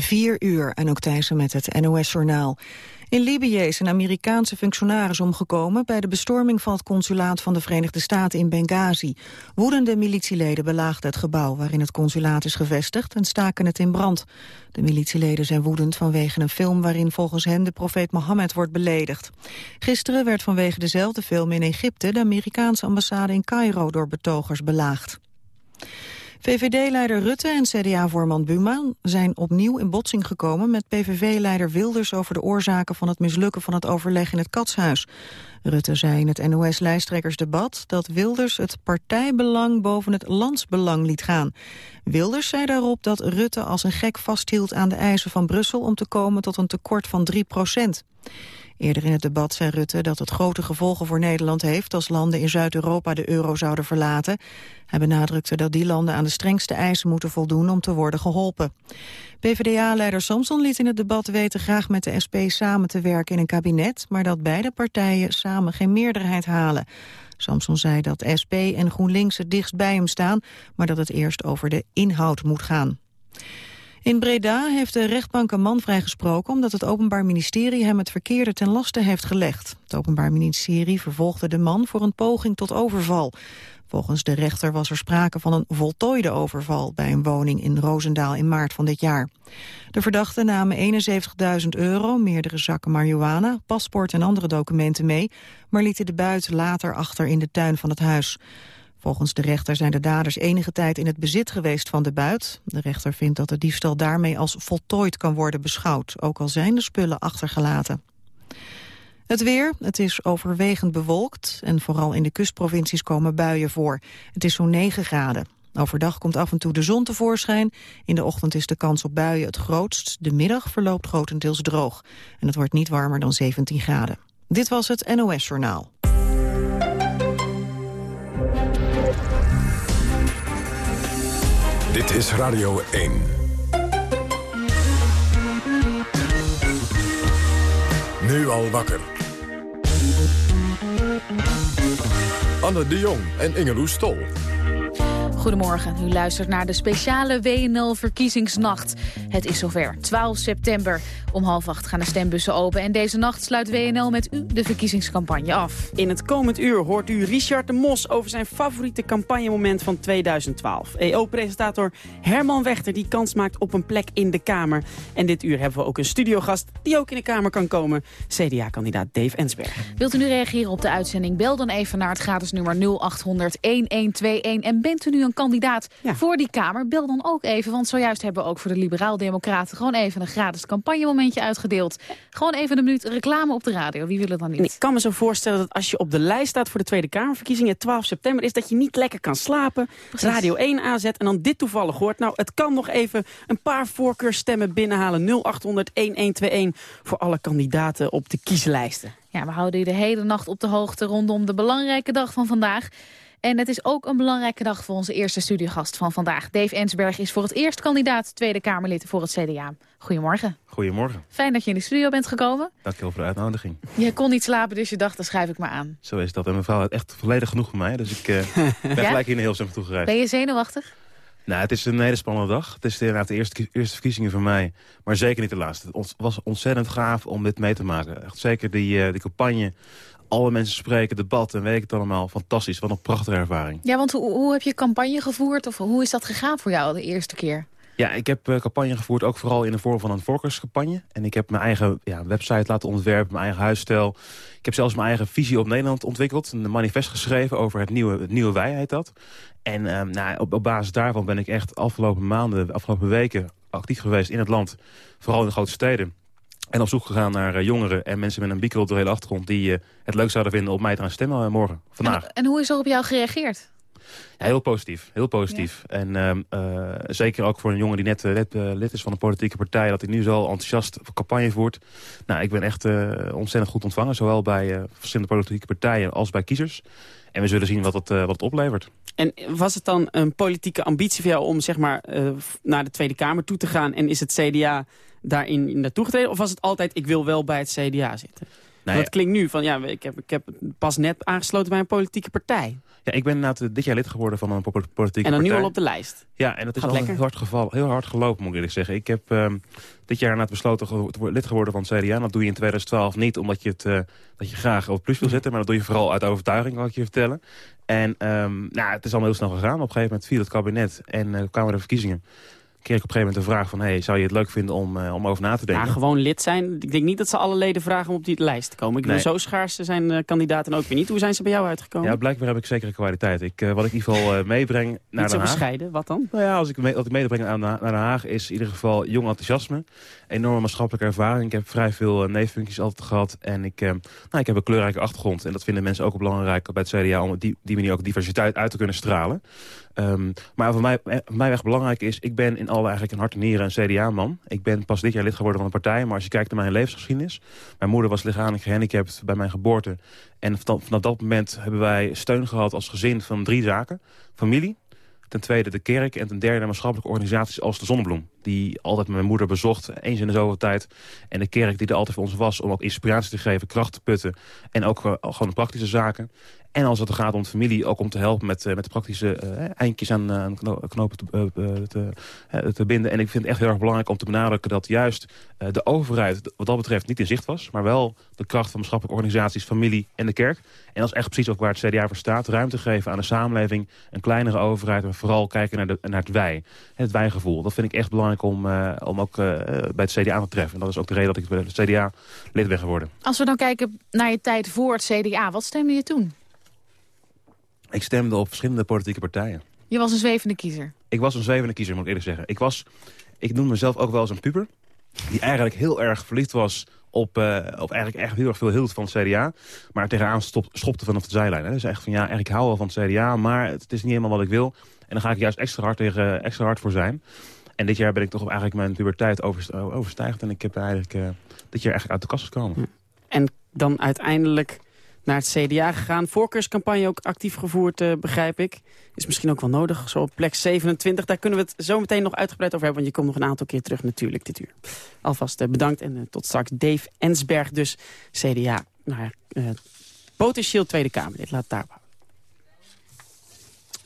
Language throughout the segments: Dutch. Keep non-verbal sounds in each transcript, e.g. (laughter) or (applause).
4 uur, en ook Thijssen met het NOS-journaal. In Libië is een Amerikaanse functionaris omgekomen... bij de bestorming van het consulaat van de Verenigde Staten in Benghazi. Woedende militieleden belaagden het gebouw waarin het consulaat is gevestigd... en staken het in brand. De militieleden zijn woedend vanwege een film... waarin volgens hen de profeet Mohammed wordt beledigd. Gisteren werd vanwege dezelfde film in Egypte... de Amerikaanse ambassade in Cairo door betogers belaagd. VVD-leider Rutte en CDA-voorman Buma zijn opnieuw in botsing gekomen met PVV-leider Wilders over de oorzaken van het mislukken van het overleg in het Katshuis. Rutte zei in het NOS-lijsttrekkersdebat dat Wilders het partijbelang boven het landsbelang liet gaan. Wilders zei daarop dat Rutte als een gek vasthield aan de eisen van Brussel om te komen tot een tekort van 3 procent. Eerder in het debat zei Rutte dat het grote gevolgen voor Nederland heeft als landen in Zuid-Europa de euro zouden verlaten. Hij benadrukte dat die landen aan de strengste eisen moeten voldoen om te worden geholpen. PvdA-leider Samson liet in het debat weten graag met de SP samen te werken in een kabinet, maar dat beide partijen samen geen meerderheid halen. Samson zei dat SP en GroenLinks het dichtst bij hem staan, maar dat het eerst over de inhoud moet gaan. In Breda heeft de rechtbank een man vrijgesproken... omdat het Openbaar Ministerie hem het verkeerde ten laste heeft gelegd. Het Openbaar Ministerie vervolgde de man voor een poging tot overval. Volgens de rechter was er sprake van een voltooide overval... bij een woning in Roosendaal in maart van dit jaar. De verdachten namen 71.000 euro, meerdere zakken marihuana... paspoort en andere documenten mee... maar lieten de buit later achter in de tuin van het huis. Volgens de rechter zijn de daders enige tijd in het bezit geweest van de buit. De rechter vindt dat de diefstal daarmee als voltooid kan worden beschouwd, ook al zijn de spullen achtergelaten. Het weer, het is overwegend bewolkt en vooral in de kustprovincies komen buien voor. Het is zo'n 9 graden. Overdag komt af en toe de zon tevoorschijn. In de ochtend is de kans op buien het grootst. De middag verloopt grotendeels droog. En het wordt niet warmer dan 17 graden. Dit was het NOS Journaal. Dit is Radio 1. Nu al wakker. Anne de Jong en Ingeloes Stol. Goedemorgen, u luistert naar de speciale WNL-verkiezingsnacht. Het is zover, 12 september. Om half acht gaan de stembussen open en deze nacht sluit WNL met u de verkiezingscampagne af. In het komend uur hoort u Richard de Mos over zijn favoriete campagnemoment van 2012. EO-presentator Herman Wechter die kans maakt op een plek in de Kamer. En dit uur hebben we ook een studiogast die ook in de Kamer kan komen. CDA-kandidaat Dave Ensberg. Wilt u nu reageren op de uitzending? Bel dan even naar het gratis nummer 0800 1121. En bent u nu een kandidaat voor die Kamer? Bel dan ook even, want zojuist hebben we ook voor de Liberaal-Democraten... gewoon even een gratis campagnemomentje uitgedeeld. Gewoon even een minuut reclame op de radio. Wie wil het dan niet? ik kan me zo voorstellen dat als je op de lijst staat... voor de Tweede Kamerverkiezingen 12 september... is dat je niet lekker kan slapen, Precies. Radio 1 aanzet... en dan dit toevallig hoort. Nou, het kan nog even een paar voorkeurstemmen binnenhalen. 0800-1121 voor alle kandidaten op de kieslijsten. Ja, we houden u de hele nacht op de hoogte rondom de belangrijke dag van vandaag. En het is ook een belangrijke dag voor onze eerste studiogast van vandaag. Dave Ensberg is voor het eerst kandidaat Tweede Kamerlid voor het CDA. Goedemorgen. Goedemorgen. Fijn dat je in de studio bent gekomen. Dankjewel voor de uitnodiging. Je kon niet slapen, dus je dacht, dan schrijf ik maar aan. Zo is dat. En mevrouw had echt volledig genoeg voor mij. Dus ik uh, ben (laughs) ja? gelijk hier heel snel toegereisd. Ben je zenuwachtig? Nou, het is een hele spannende dag. Het is inderdaad de eerste, eerste verkiezingen voor mij. Maar zeker niet de laatste. Het was ontzettend gaaf om dit mee te maken. Echt zeker die, uh, die campagne alle mensen spreken, debat en weet ik het allemaal. Fantastisch, wat een prachtige ervaring. Ja, want hoe, hoe heb je campagne gevoerd? Of hoe is dat gegaan voor jou de eerste keer? Ja, ik heb uh, campagne gevoerd ook vooral in de vorm van een voorkeurscampagne. En ik heb mijn eigen ja, website laten ontwerpen, mijn eigen huisstijl. Ik heb zelfs mijn eigen visie op Nederland ontwikkeld. Een manifest geschreven over het nieuwe, het nieuwe wij dat. En um, nou, op, basis daarvan ben ik echt afgelopen maanden, afgelopen weken actief geweest in het land. Vooral in de grote steden. En op zoek gegaan naar uh, jongeren en mensen met een biculturele achtergrond... die uh, het leuk zouden vinden op mij te gaan stemmen morgen, vandaag. En, hoe is er op jou gereageerd? Ja, heel positief, heel positief. Ja. En ehm, zeker ook voor een jongen die net lid, lid, is van een politieke partij... dat hij nu zo enthousiast campagne voert. Nou, ik ben echt ontzettend goed ontvangen. Zowel bij verschillende politieke partijen als bij kiezers. En we zullen zien wat het, wat het oplevert. En was het dan een politieke ambitie voor jou om zeg maar, naar de Tweede Kamer toe te gaan... en is het CDA daarin naartoe getreden? Of was het altijd, ik wil wel bij het CDA zitten? Dat klinkt nu van, ja, ik heb, ik heb pas net aangesloten bij een politieke partij. Ja, ik ben inderdaad dit jaar lid geworden van een politieke partij. En dan nu al op de lijst. Ja, en dat is al heel hard, geval, heel hard gelopen, moet ik eerlijk zeggen. Ik heb um, dit jaar inderdaad besloten lid geworden van het CDA. Dat doe je in 2012 niet omdat je het uh, dat je graag op het plus wil zetten. Maar dat doe je vooral uit overtuiging, kan ik je vertellen. En um, nou, het is allemaal heel snel gegaan. Op een gegeven moment viel het kabinet en uh, kwamen de verkiezingen kreeg ik op een gegeven moment de vraag van... Hey, zou je het leuk vinden om, uh, om over na te denken? Ja, gewoon lid zijn. Ik denk niet dat ze alle leden vragen om op die lijst te komen. Ik nee. zo schaars zijn uh, kandidaten ook weer niet. Hoe zijn ze bij jou uitgekomen? Ja, blijkbaar heb ik zekere kwaliteit. Ik, uh, wat ik in ieder geval (laughs) meebreng naar Den Haag... bescheiden, wat dan? Nou ja, als ik, mee, wat ik meebreng naar, naar Den Haag is in ieder geval jong enthousiasme. Enorme maatschappelijke ervaring. Ik heb vrij veel neeffuncties altijd gehad. En ik, nou, ik heb een kleurrijke achtergrond. En dat vinden mensen ook belangrijk bij het CDA... om op die, die manier ook diversiteit uit te kunnen stralen. Um, maar voor mij, mij echt belangrijk is... ik ben in alle eigenlijk een hart en nieren een CDA-man. Ik ben pas dit jaar lid geworden van een partij. Maar als je kijkt naar mijn levensgeschiedenis... mijn moeder was lichamelijk gehandicapt bij mijn geboorte. En vanaf dat moment hebben wij steun gehad als gezin van drie zaken. Familie, ten tweede de kerk en ten derde maatschappelijke organisaties als de Zonnebloem. Die altijd mijn moeder bezocht, eens in de zoveel tijd. En de kerk die er altijd voor ons was om ook inspiratie te geven, kracht te putten. En ook uh, gewoon praktische zaken. En als het gaat om familie, ook om te helpen met, uh, met de praktische uh, eindjes aan uh, knopen te, te, binden. En ik vind het echt heel erg belangrijk om te benadrukken dat juist de overheid wat dat betreft niet in zicht was. Maar wel de kracht van maatschappelijke organisaties, familie en de kerk. En dat is echt precies ook waar het CDA voor staat. Ruimte geven aan de samenleving, een kleinere overheid. Maar vooral kijken naar, de, naar het wij, het wijgevoel. Dat vind ik echt belangrijk om, om ook bij het CDA te treffen. En dat is ook de reden dat ik bij het CDA lid ben geworden. Als we dan kijken naar je tijd voor het CDA, wat stemde je toen? Ik stemde op verschillende politieke partijen. Je was een zwevende kiezer? Ik was een zwevende kiezer, moet ik eerlijk zeggen. Ik, was, ik noem mezelf ook wel eens een puber. Die eigenlijk heel erg verliefd was op, uh, op eigenlijk echt heel erg veel hield van het CDA. Maar tegenaan stop, schopte vanaf de zijlijn. Hè. Dus echt van ja, eigenlijk hou wel van het CDA, maar het is niet helemaal wat ik wil. En dan ga ik juist extra hard, tegen, extra hard voor zijn. En dit jaar ben ik toch eigenlijk mijn puberteit overstijgd. En ik heb eigenlijk uh, dit jaar eigenlijk uit de kast gekomen. En dan uiteindelijk naar het CDA gegaan. Voorkeurscampagne ook actief gevoerd, uh, begrijp ik. Is misschien ook wel nodig, zo op plek 27. Daar kunnen we het zo meteen nog uitgebreid over hebben... want je komt nog een aantal keer terug natuurlijk dit uur. Alvast uh, bedankt en uh, tot straks Dave Ensberg, dus CDA. Nou ja, potentieel Tweede Kamerlid, laat het daar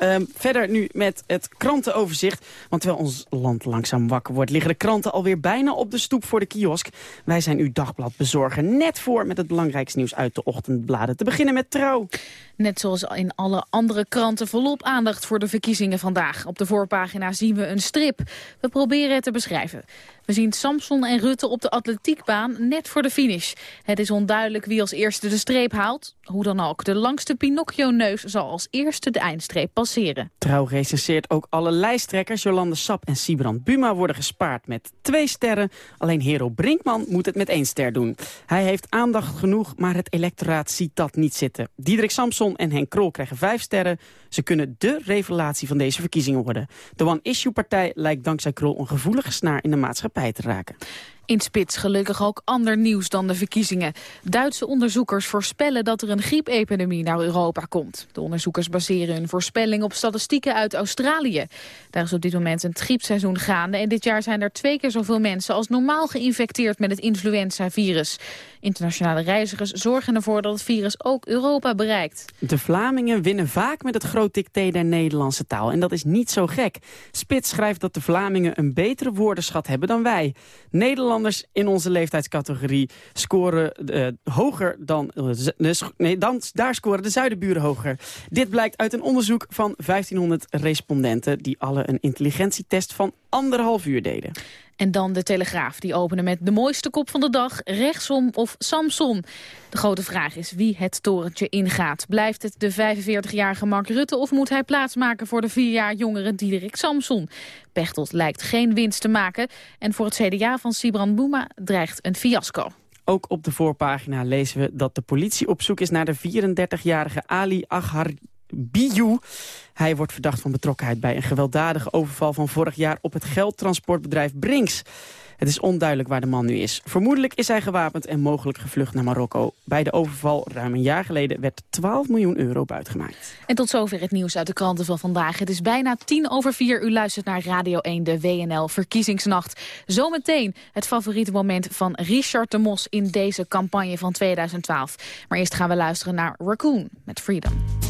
Um, verder nu met het krantenoverzicht. Want terwijl ons land langzaam wakker wordt... liggen de kranten alweer bijna op de stoep voor de kiosk. Wij zijn uw dagblad bezorgen net voor met het belangrijkste nieuws uit de ochtendbladen. Te beginnen met Trouw. Net zoals in alle andere kranten volop aandacht voor de verkiezingen vandaag. Op de voorpagina zien we een strip. We proberen het te beschrijven. We zien Samson en Rutte op de atletiekbaan net voor de finish. Het is onduidelijk wie als eerste de streep haalt. Hoe dan ook, de langste Pinocchio-neus zal als eerste de eindstreep passeren. Trouw recenseert ook alle lijsttrekkers. Jolande Sap en Sibrand Buma worden gespaard met twee sterren. Alleen Hero Brinkman moet het met één ster doen. Hij heeft aandacht genoeg, maar het electoraat ziet dat niet zitten. Diederik Samson en Henk Krol krijgen vijf sterren. Ze kunnen de revelatie van deze verkiezingen worden. De One-Issue-partij lijkt dankzij Krol een gevoelige snaar in de maatschappij te raken. In Spits gelukkig ook ander nieuws dan de verkiezingen. Duitse onderzoekers voorspellen dat er een griepepidemie naar Europa komt. De onderzoekers baseren hun voorspelling op statistieken uit Australië. Daar is op dit moment een griepseizoen gaande... en dit jaar zijn er twee keer zoveel mensen als normaal geïnfecteerd met het influenza-virus. Internationale reizigers zorgen ervoor dat het virus ook Europa bereikt. De Vlamingen winnen vaak met het groot dicté der Nederlandse taal. En dat is niet zo gek. Spits schrijft dat de Vlamingen een betere woordenschat hebben dan wij. In onze leeftijdscategorie scoren uh, hoger dan... Uh, nee, dan, daar scoren de zuidenburen hoger. Dit blijkt uit een onderzoek van 1500 respondenten... die alle een intelligentietest van anderhalf uur deden. En dan de Telegraaf, die openen met de mooiste kop van de dag, rechtsom of Samson. De grote vraag is wie het torentje ingaat. Blijft het de 45-jarige Mark Rutte of moet hij plaatsmaken voor de vier jaar jongere Diederik Samson? Pechtold lijkt geen winst te maken en voor het CDA van Sibran Bouma dreigt een fiasco. Ook op de voorpagina lezen we dat de politie op zoek is naar de 34-jarige Ali Aghar Biou. Hij wordt verdacht van betrokkenheid bij een gewelddadige overval van vorig jaar op het geldtransportbedrijf Brinks. Het is onduidelijk waar de man nu is. Vermoedelijk is hij gewapend en mogelijk gevlucht naar Marokko. Bij de overval ruim een jaar geleden werd 12 miljoen euro buitgemaakt. En tot zover het nieuws uit de kranten van vandaag. Het is bijna tien over vier. U luistert naar Radio 1, de WNL Verkiezingsnacht. Zometeen het favoriete moment van Richard de Mos in deze campagne van 2012. Maar eerst gaan we luisteren naar Raccoon met Freedom.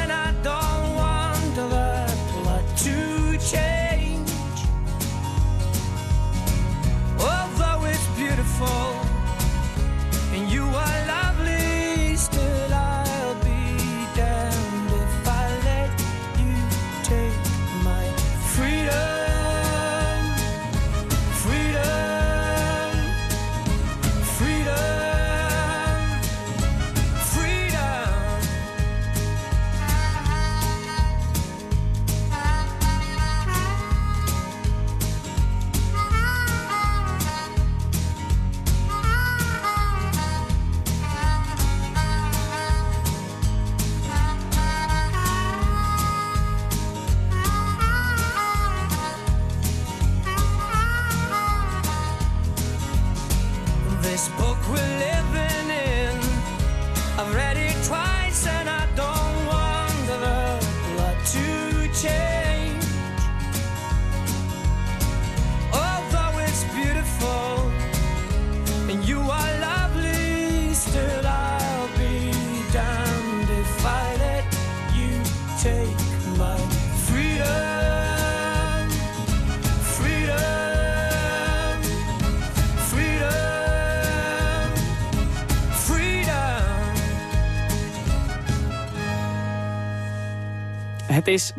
Het is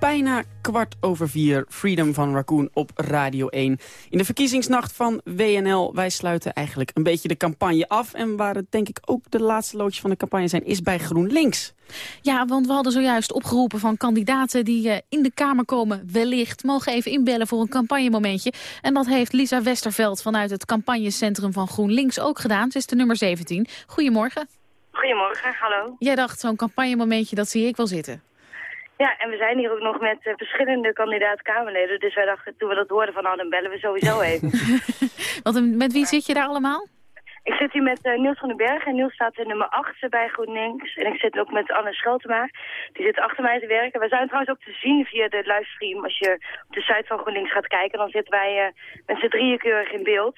bijna kwart over vier. Freedom van Raccoon op Radio 1. In de verkiezingsnacht van WNL. Wij sluiten eigenlijk een beetje de campagne af. En waar het denk ik ook de laatste loodjes van de campagne zijn... is bij GroenLinks. Ja, want we hadden zojuist opgeroepen van kandidaten die eh, in de Kamer komen. Wellicht mogen even inbellen voor een campagnemomentje. En dat heeft Lisa Westerveld vanuit het campagnecentrum van GroenLinks ook gedaan. Ze is de nummer 17. Goedemorgen. Goedemorgen, hallo. Jij dacht zo'n campagnemomentje, dat zie ik wel zitten. Ja, en we zijn hier ook nog met eh, verschillende kandidaat-Kamerleden. Dus wij dachten, toen we dat hoorden van, nou, dan bellen we sowieso (laughs) even. Want met wie zit je daar allemaal? ik zit hier met eh, Niels van den Berg en Niels staat in nummer 8 bij GroenLinks. En ik zit ook met Anne Scheltema, die zit achter mij te werken. We zijn trouwens ook te zien via de livestream. Als je op de site van GroenLinks gaat kijken, dan zitten wij eh, met z'n drieën keurig in beeld.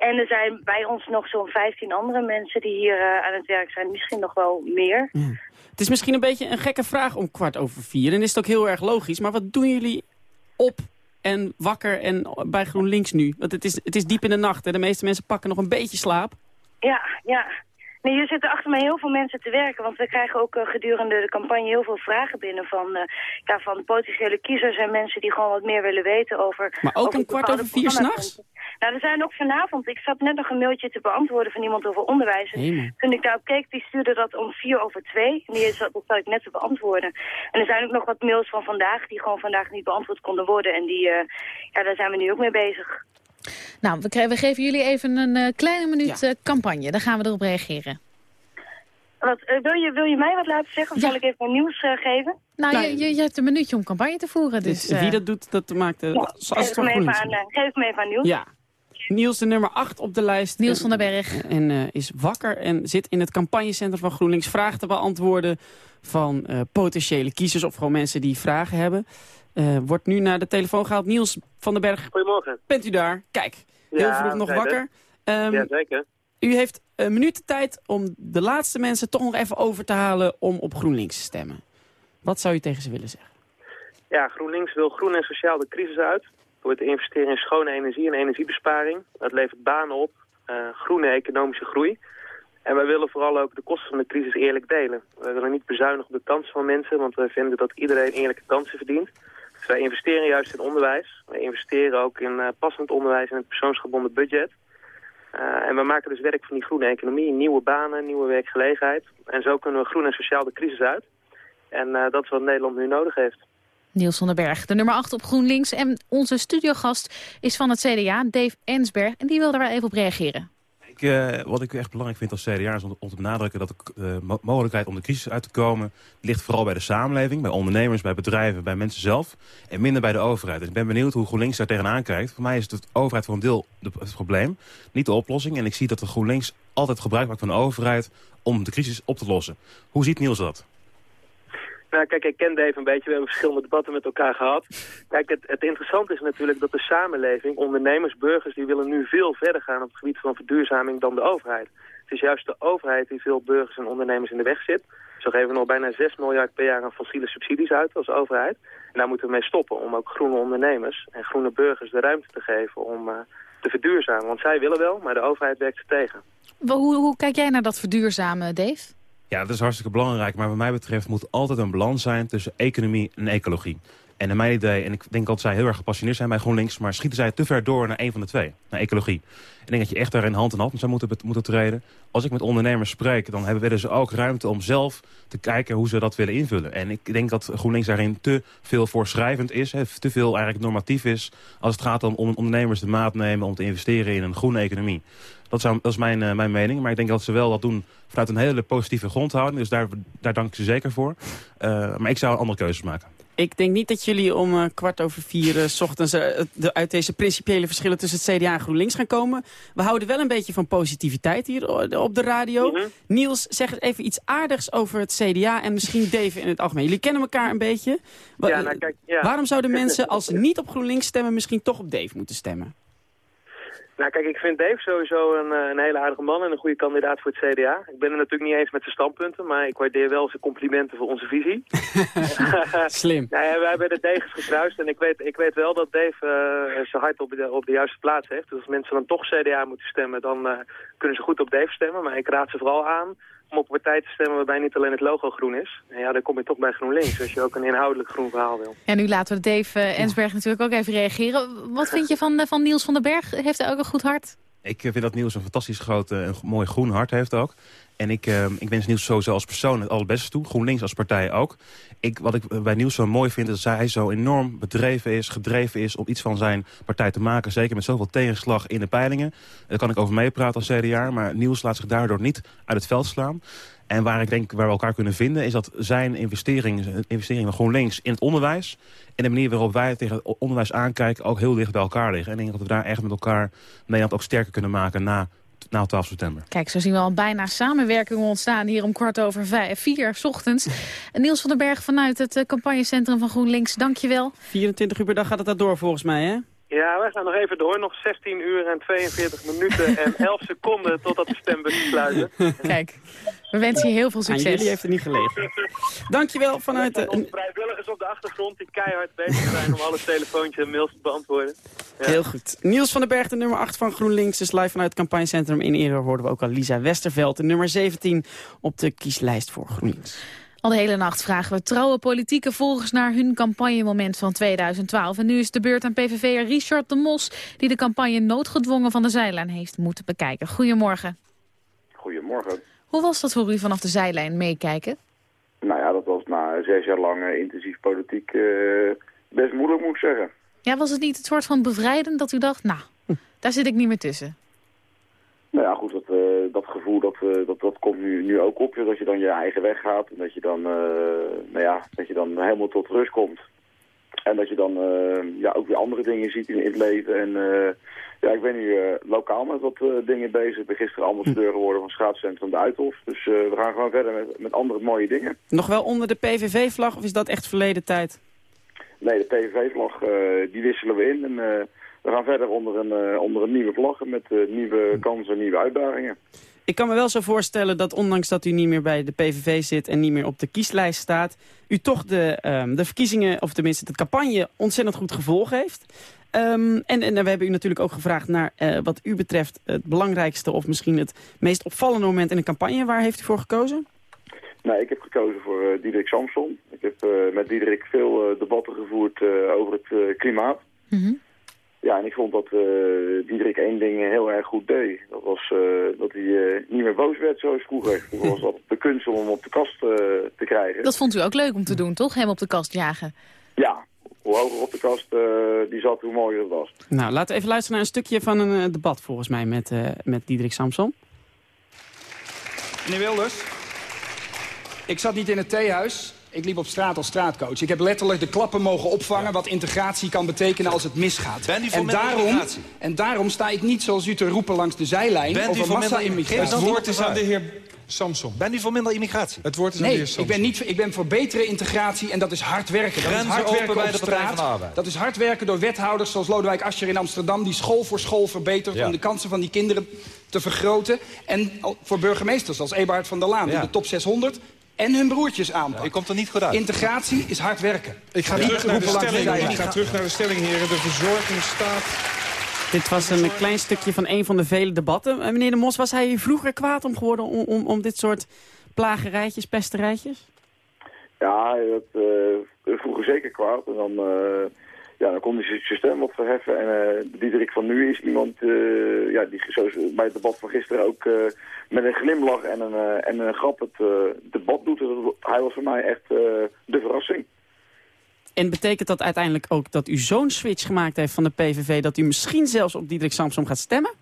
En er zijn bij ons nog zo'n 15 andere mensen die hier eh, aan het werk zijn. Misschien nog wel meer. Ja. Het is misschien een beetje een gekke vraag om kwart over vier. En is het ook heel erg logisch. Maar wat doen jullie op en wakker en bij GroenLinks nu? Want het is, het is diep in de nacht en de meeste mensen pakken nog een beetje slaap. Ja, ja. Nee, hier zitten achter mij heel veel mensen te werken. Want we krijgen ook uh, gedurende de campagne heel veel vragen binnen van, uh, ja, van potentiële kiezers en mensen die gewoon wat meer willen weten over... Maar ook over een kwart over vier s'nachts? Nou, er zijn ook vanavond, ik zat net nog een mailtje te beantwoorden van iemand over onderwijs. Hemel. Toen ik daarop keek, die stuurde dat om vier over twee. En die is, dat zat ik net te beantwoorden. En er zijn ook nog wat mails van vandaag die gewoon vandaag niet beantwoord konden worden. En die, uh, ja, daar zijn we nu ook mee bezig. Nou, we, we geven jullie even een uh, kleine minuut ja. uh, campagne. Dan gaan we erop reageren. Wat, uh, wil, je, wil je mij wat laten zeggen of ja. zal ik even een nieuws geven? Nou, nou je, je, je, hebt een minuutje om campagne te voeren. Dus, dus wie dat doet, dat maakt... Uh, ja, geef, me even aan, geef me even aan Niels. Ja. Niels de nummer 8 op de lijst. Niels van den Berg. En is wakker en zit in het campagnecentrum van GroenLinks... vragen te beantwoorden van potentiële kiezers of gewoon mensen die vragen hebben... Uh, wordt nu naar de telefoon gehaald. Niels van den Berg. Goedemorgen. Bent u daar? Kijk, heel ja, vroeg nog wakker. Um, ja, zeker. U heeft een minuut de tijd om de laatste mensen toch nog even over te halen om op GroenLinks te stemmen. Wat zou u tegen ze willen zeggen? Ja, GroenLinks wil groen en sociaal de crisis uit. Door te investeren in schone energie en energiebesparing. Dat levert banen op, uh, groene economische groei. En wij willen vooral ook de kosten van de crisis eerlijk delen. We willen niet bezuinigen op de kansen van mensen, want we vinden dat iedereen eerlijke kansen verdient. Dus wij investeren juist in onderwijs. Wij investeren ook in uh, passend onderwijs en het persoonsgebonden budget. Uh, en we maken dus werk van die groene economie, nieuwe banen, nieuwe werkgelegenheid. En zo kunnen we groen en sociaal de crisis uit. En uh, dat is wat Nederland nu nodig heeft. Niels van den Berg, de nummer 8 op GroenLinks. En onze studiogast is van het CDA, Dave Ensberg. En die wil daar wel even op reageren. Uh, wat ik echt belangrijk vind als CDA is om, te benadrukken dat de uh, mogelijkheid om de crisis uit te komen ligt vooral bij de samenleving, bij ondernemers, bij bedrijven, bij mensen zelf en minder bij de overheid. En ik ben benieuwd hoe GroenLinks daar tegenaan kijkt. Voor mij is de overheid voor een deel de, het probleem, niet de oplossing. En ik zie dat de GroenLinks altijd gebruik maakt van de overheid om de crisis op te lossen. Hoe ziet Niels dat? Nou, kijk, ik ken Dave een beetje. We hebben verschillende debatten met elkaar gehad. Kijk, het, het interessante is natuurlijk dat de samenleving, ondernemers, burgers... die willen nu veel verder gaan op het gebied van verduurzaming dan de overheid. Het is juist de overheid die veel burgers en ondernemers in de weg zit. Zo geven we nog bijna 6 miljard per jaar aan fossiele subsidies uit als overheid. En daar moeten we mee stoppen om ook groene ondernemers en groene burgers de ruimte te geven om uh, te verduurzamen. Want zij willen wel, maar de overheid werkt ze tegen. Hoe, hoe kijk jij naar dat verduurzamen, Dave? Ja, dat is hartstikke belangrijk. Maar wat mij betreft moet altijd een balans zijn tussen economie en ecologie. En naar mijn idee, en ik denk dat zij heel erg gepassioneerd zijn bij GroenLinks... maar schieten zij te ver door naar een van de twee, naar ecologie. Ik denk dat je echt daar in hand in hand zou moeten, moeten treden. Als ik met ondernemers spreek, dan hebben, willen ze ook ruimte om zelf te kijken hoe ze dat willen invullen. En ik denk dat GroenLinks daarin te veel voorschrijvend is, hè, te veel eigenlijk normatief is... als het gaat om, om ondernemers de maat nemen om te investeren in een groene economie. Dat, zou, is mijn, uh, mijn mening. Maar ik denk dat ze wel dat doen vanuit een hele positieve grondhouding. Dus daar, daar dank ik ze zeker voor. Uh, maar ik zou andere keuzes maken. Ik denk niet dat jullie om uh, kwart over vier uh, s ochtends uh, de, uit deze principiële verschillen tussen het CDA en GroenLinks gaan komen. We houden wel een beetje van positiviteit hier op de radio. Mhm. Mm -hmm. Niels, zeg even iets aardigs over het CDA en misschien Dave in het algemeen. Jullie kennen elkaar een beetje. Wa ja, nou, kijk, ja. Waarom zouden (laughs) mensen, als ze niet op GroenLinks stemmen, misschien toch op Dave moeten stemmen? Nou kijk, ik vind Dave sowieso een, een hele aardige man en een goede kandidaat voor het CDA. Ik ben het natuurlijk niet eens met zijn standpunten, maar ik waardeer wel zijn complimenten voor onze visie. (laughs) Slim. nou ja, wij hebben de degens gekruist en ik weet, ik weet wel dat Dave uh, zijn hart op de, op de juiste plaats heeft. Dus als mensen dan toch CDA moeten stemmen, dan uh, kunnen ze goed op Dave stemmen. Maar ik raad ze vooral aan om op een partij te stemmen waarbij niet alleen het logo groen is. En ja, dan kom je toch bij GroenLinks, als je ook een inhoudelijk groen verhaal wil. Ja, nu laten we Dave uh, Ensberg natuurlijk ook even reageren. Wat vind je van, uh, van Niels van den Berg? Heeft hij ook een goed hart? Ik vind dat Niels een fantastisch groot, een mooi groen hart heeft ook. En ik, uh, ik wens Niels sowieso als persoon het allerbeste toe. GroenLinks als partij ook. Ik, wat ik bij Niels zo mooi vind, is dat hij zo enorm bedreven is, gedreven is... om iets van zijn partij te maken. Zeker met zoveel tegenslag in de peilingen. Daar kan ik over meepraten als CDA. Maar Niels laat zich daardoor niet uit het veld slaan. En waar ik denk waar we elkaar kunnen vinden... is dat zijn investering, investering van GroenLinks in het onderwijs... en de manier waarop wij tegen het onderwijs aankijken... ook heel dicht bij elkaar liggen. En ik denk dat we daar echt met elkaar Nederland ook sterker kunnen maken... na na 12 september. Kijk, zo zien we al bijna samenwerkingen ontstaan hier om kwart over vijf, vier s ochtends. (laughs) Niels van den Berg vanuit het uh, campagnecentrum van GroenLinks, dank je wel. 24 uur per dag gaat het dat door volgens mij, hè? Ja, wij gaan nog even door. Nog 16 uur en 42 minuten (laughs) en 11 seconden totdat de stembus sluiten. Kijk, we wensen je heel veel succes. Aan jullie heeft het niet gelegen. Dankjewel vanuit... de. De, vrijwilligers op de achtergrond die keihard bezig zijn om alle telefoontjes en mails te beantwoorden. Ja. Heel goed. Niels van den Berg, de nummer 8 van GroenLinks, is live vanuit het campagnecentrum. In eerder hoorden we ook al Lisa Westerveld, de nummer 17 op de kieslijst voor GroenLinks. Al de hele nacht vragen we trouwe politieke volgers naar hun campagnemoment van 2012. En nu is de beurt aan PVV'er Richard de Mos... die de campagne noodgedwongen van de zijlijn heeft moeten bekijken. Goedemorgen. Goedemorgen. Hoe was dat voor u vanaf de zijlijn meekijken? Nou ja, dat was na zes jaar lang uh, intensief politiek uh, best moeilijk, moet ik zeggen. Ja, was het niet het soort van bevrijdend dat u dacht... nou, daar zit ik niet meer tussen? Nou ja, goed, dat, uh, dat gevoel dat, dat, dat komt nu, nu ook op. Dat je dan je eigen weg gaat en dat je dan, uh, nou ja, dat je dan helemaal tot rust komt. En dat je dan ja, ook weer andere dingen ziet in, het leven. En ja, ik ben nu lokaal met wat dingen bezig. Ik ben gisteren ambassadeur geworden van schaatscentrum de Uithof. Dus we gaan gewoon verder met, met andere mooie dingen. Nog wel onder de PVV-vlag of is dat echt verleden tijd? Nee, de PVV-vlag die wisselen we in. En, we gaan verder onder een, onder een nieuwe vlag met nieuwe kansen en nieuwe uitdagingen. Ik kan me wel zo voorstellen dat ondanks dat u niet meer bij de PVV zit en niet meer op de kieslijst staat, u toch de, um, de verkiezingen, of tenminste de campagne, ontzettend goed gevolg heeft. Um, en, en we hebben u natuurlijk ook gevraagd naar uh, wat u betreft het belangrijkste of misschien het meest opvallende moment in een campagne. Waar heeft u voor gekozen? Nou, ik heb gekozen voor uh, Diederik Samson. Ik heb uh, met Diederik veel debatten gevoerd over het klimaat. Mm -hmm. Ja, en ik vond dat uh, Diederik één ding heel erg goed deed. Dat was uh, dat hij uh, niet meer boos werd zoals vroeger. (laughs) Het was altijd de kunst om hem op de kast te krijgen. Dat vond u ook leuk om te doen, toch? Hem op de kast jagen. Ja, hoe hoger op de kast die zat, hoe mooier het was. Nou, laten we even luisteren naar een stukje van een debat volgens mij met, met Diederik Samson. Meneer Wilders, ik zat niet in het theehuis. Ik liep op straat als straatcoach. Ik heb letterlijk de klappen mogen opvangen... Ja. wat integratie kan betekenen als het misgaat. en, daarom, en daarom sta ik niet zoals u te roepen langs de zijlijn... Bent over massa-immigratie. Het woord is aan de heer Samson. Bent u voor minder immigratie? Het woord is aan nee, de heer Samson. Ik ben, niet, ik ben voor betere integratie en dat is hard werken. Dat Grenzen is hard werken bij op de straat. Van dat is hard werken door wethouders zoals Lodewijk Asscher in Amsterdam... die school voor school verbetert ja. om de kansen van die kinderen te vergroten. En voor burgemeesters als Eberhard van der Laan... Ja. de top 600 en hun broertjes aanpakken. Ja, je komt er niet goed uit. Integratie is hard werken. Ik ga, terug naar, de stelling, ik ga terug naar de stelling, heren. De verzorging staat... Dit was een klein stukje van een van de vele debatten. En meneer de Mos, was hij vroeger kwaad om geworden om, om, om dit soort plagerijtjes, pesterijtjes? Ja, dat, uh, vroeger zeker kwaad. En dan, uh, ja, dan kon hij zijn stem wat verheffen. En uh, Diederik van nu is iemand ja, die zoals bij het debat van gisteren ook met een glimlach en een, uh, en een grap het uh, debat doet. Hij was voor mij echt uh, de verrassing. En betekent dat uiteindelijk ook dat u zo'n switch gemaakt heeft van de PVV... dat u misschien zelfs op Diederik Samsom gaat stemmen?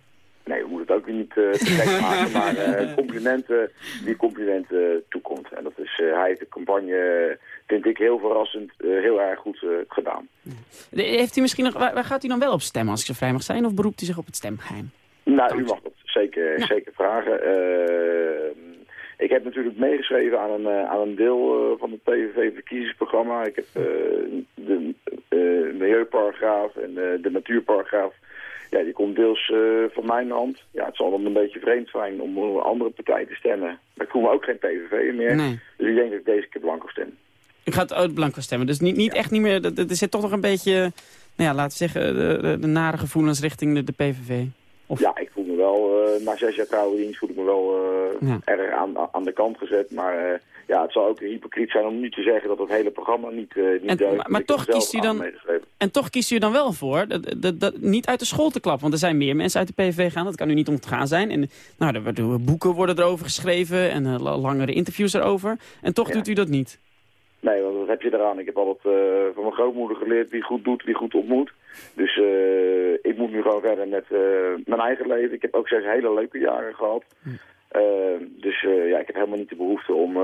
Nee, we moeten het ook niet uh, te gek maken, maar (laughs) complimenten die complimenten toekomt. En dat is, hij heeft de campagne, vind ik, heel verrassend, heel erg goed gedaan. Heeft u misschien nog, waar, gaat u dan wel op stemmen als ik zo vrij mag zijn? Of beroept u zich op het stemgeheim? Nou, u mag dat zeker, nou. zeker vragen. Uh, ik heb natuurlijk meegeschreven aan een, uh, aan een deel uh, van het PVV-verkiezingsprogramma. Ik heb de milieuparagraaf en de natuurparagraaf. Ja, die komt deels van mijn hand. Ja, het zal dan een beetje vreemd zijn om een andere partij te stemmen. Maar ik voel me ook geen PVV meer. Nee. Dus ik denk dat ik deze keer blanco stem. U gaat uit blanco stemmen. Dus niet, niet ja. echt niet meer... Er zit toch nog een beetje... Nou ja, laten we zeggen, de, de, de nare gevoelens richting de, de PVV. Of... Ja, ik voel me wel, uh, na zes jaar trouwdienst voel ik me wel uh, ja. erg aan, aan de kant gezet. Maar uh, ja, het zou ook hypocriet zijn om nu te zeggen dat het hele programma niet, niet en, deugt. Maar, maar toch kiest u dan, en toch kiest u dan wel voor, dat, dat, dat, niet uit de school te klappen. Want er zijn meer mensen uit de PVV gaan, dat kan u niet ontgaan zijn. En, nou, er worden boeken worden erover geschreven en langere interviews erover. En toch ja. doet u dat niet. Nee, want wat heb je eraan? Ik heb altijd uh, van mijn grootmoeder geleerd wie goed doet, wie goed ontmoet. Dus uh, ik moet nu gewoon verder met uh, mijn eigen leven. Ik heb ook zes hele leuke jaren gehad. Hm. dus ja, ik heb helemaal niet de behoefte om,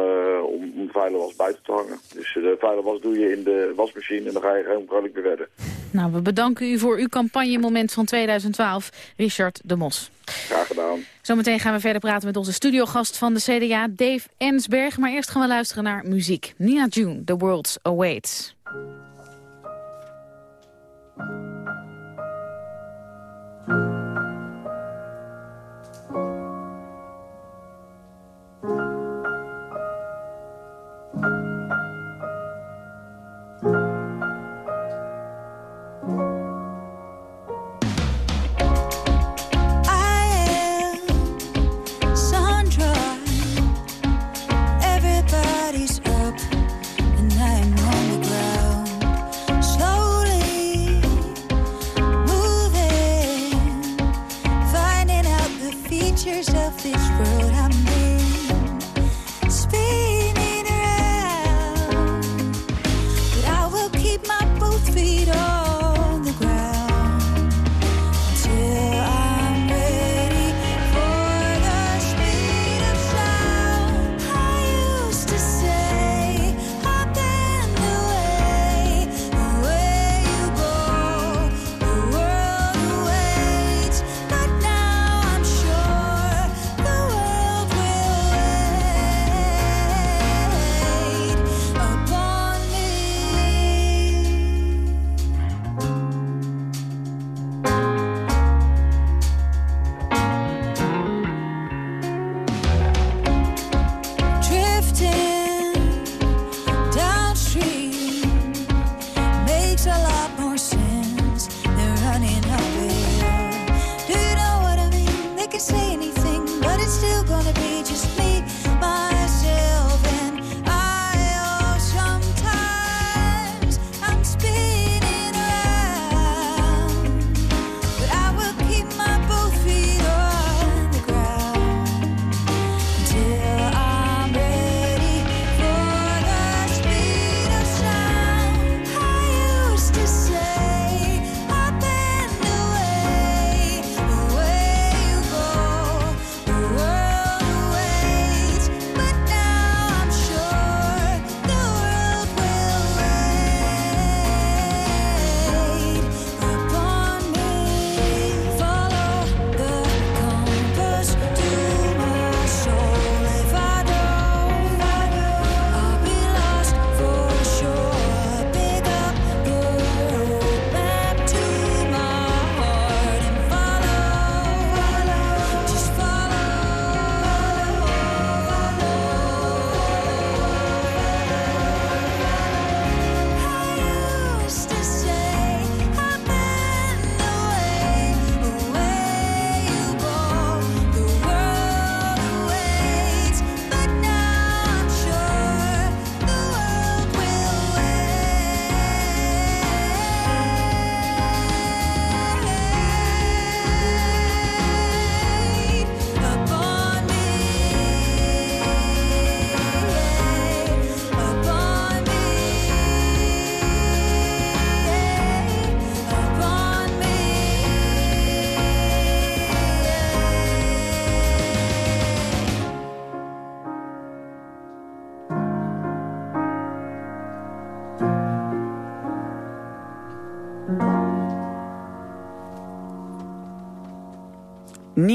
om, om vuile was buiten te hangen. Dus de vuile was doe je in de wasmachine en dan ga je gewoon vrolijk weer verder. Nou, we bedanken u voor uw campagnemoment van 2012, Richard de Mos. Graag gedaan. Zometeen gaan we verder praten met onze studiogast van de CDA, Dave Ensberg. Maar eerst gaan we luisteren naar muziek. Nina June, The World's Awaits.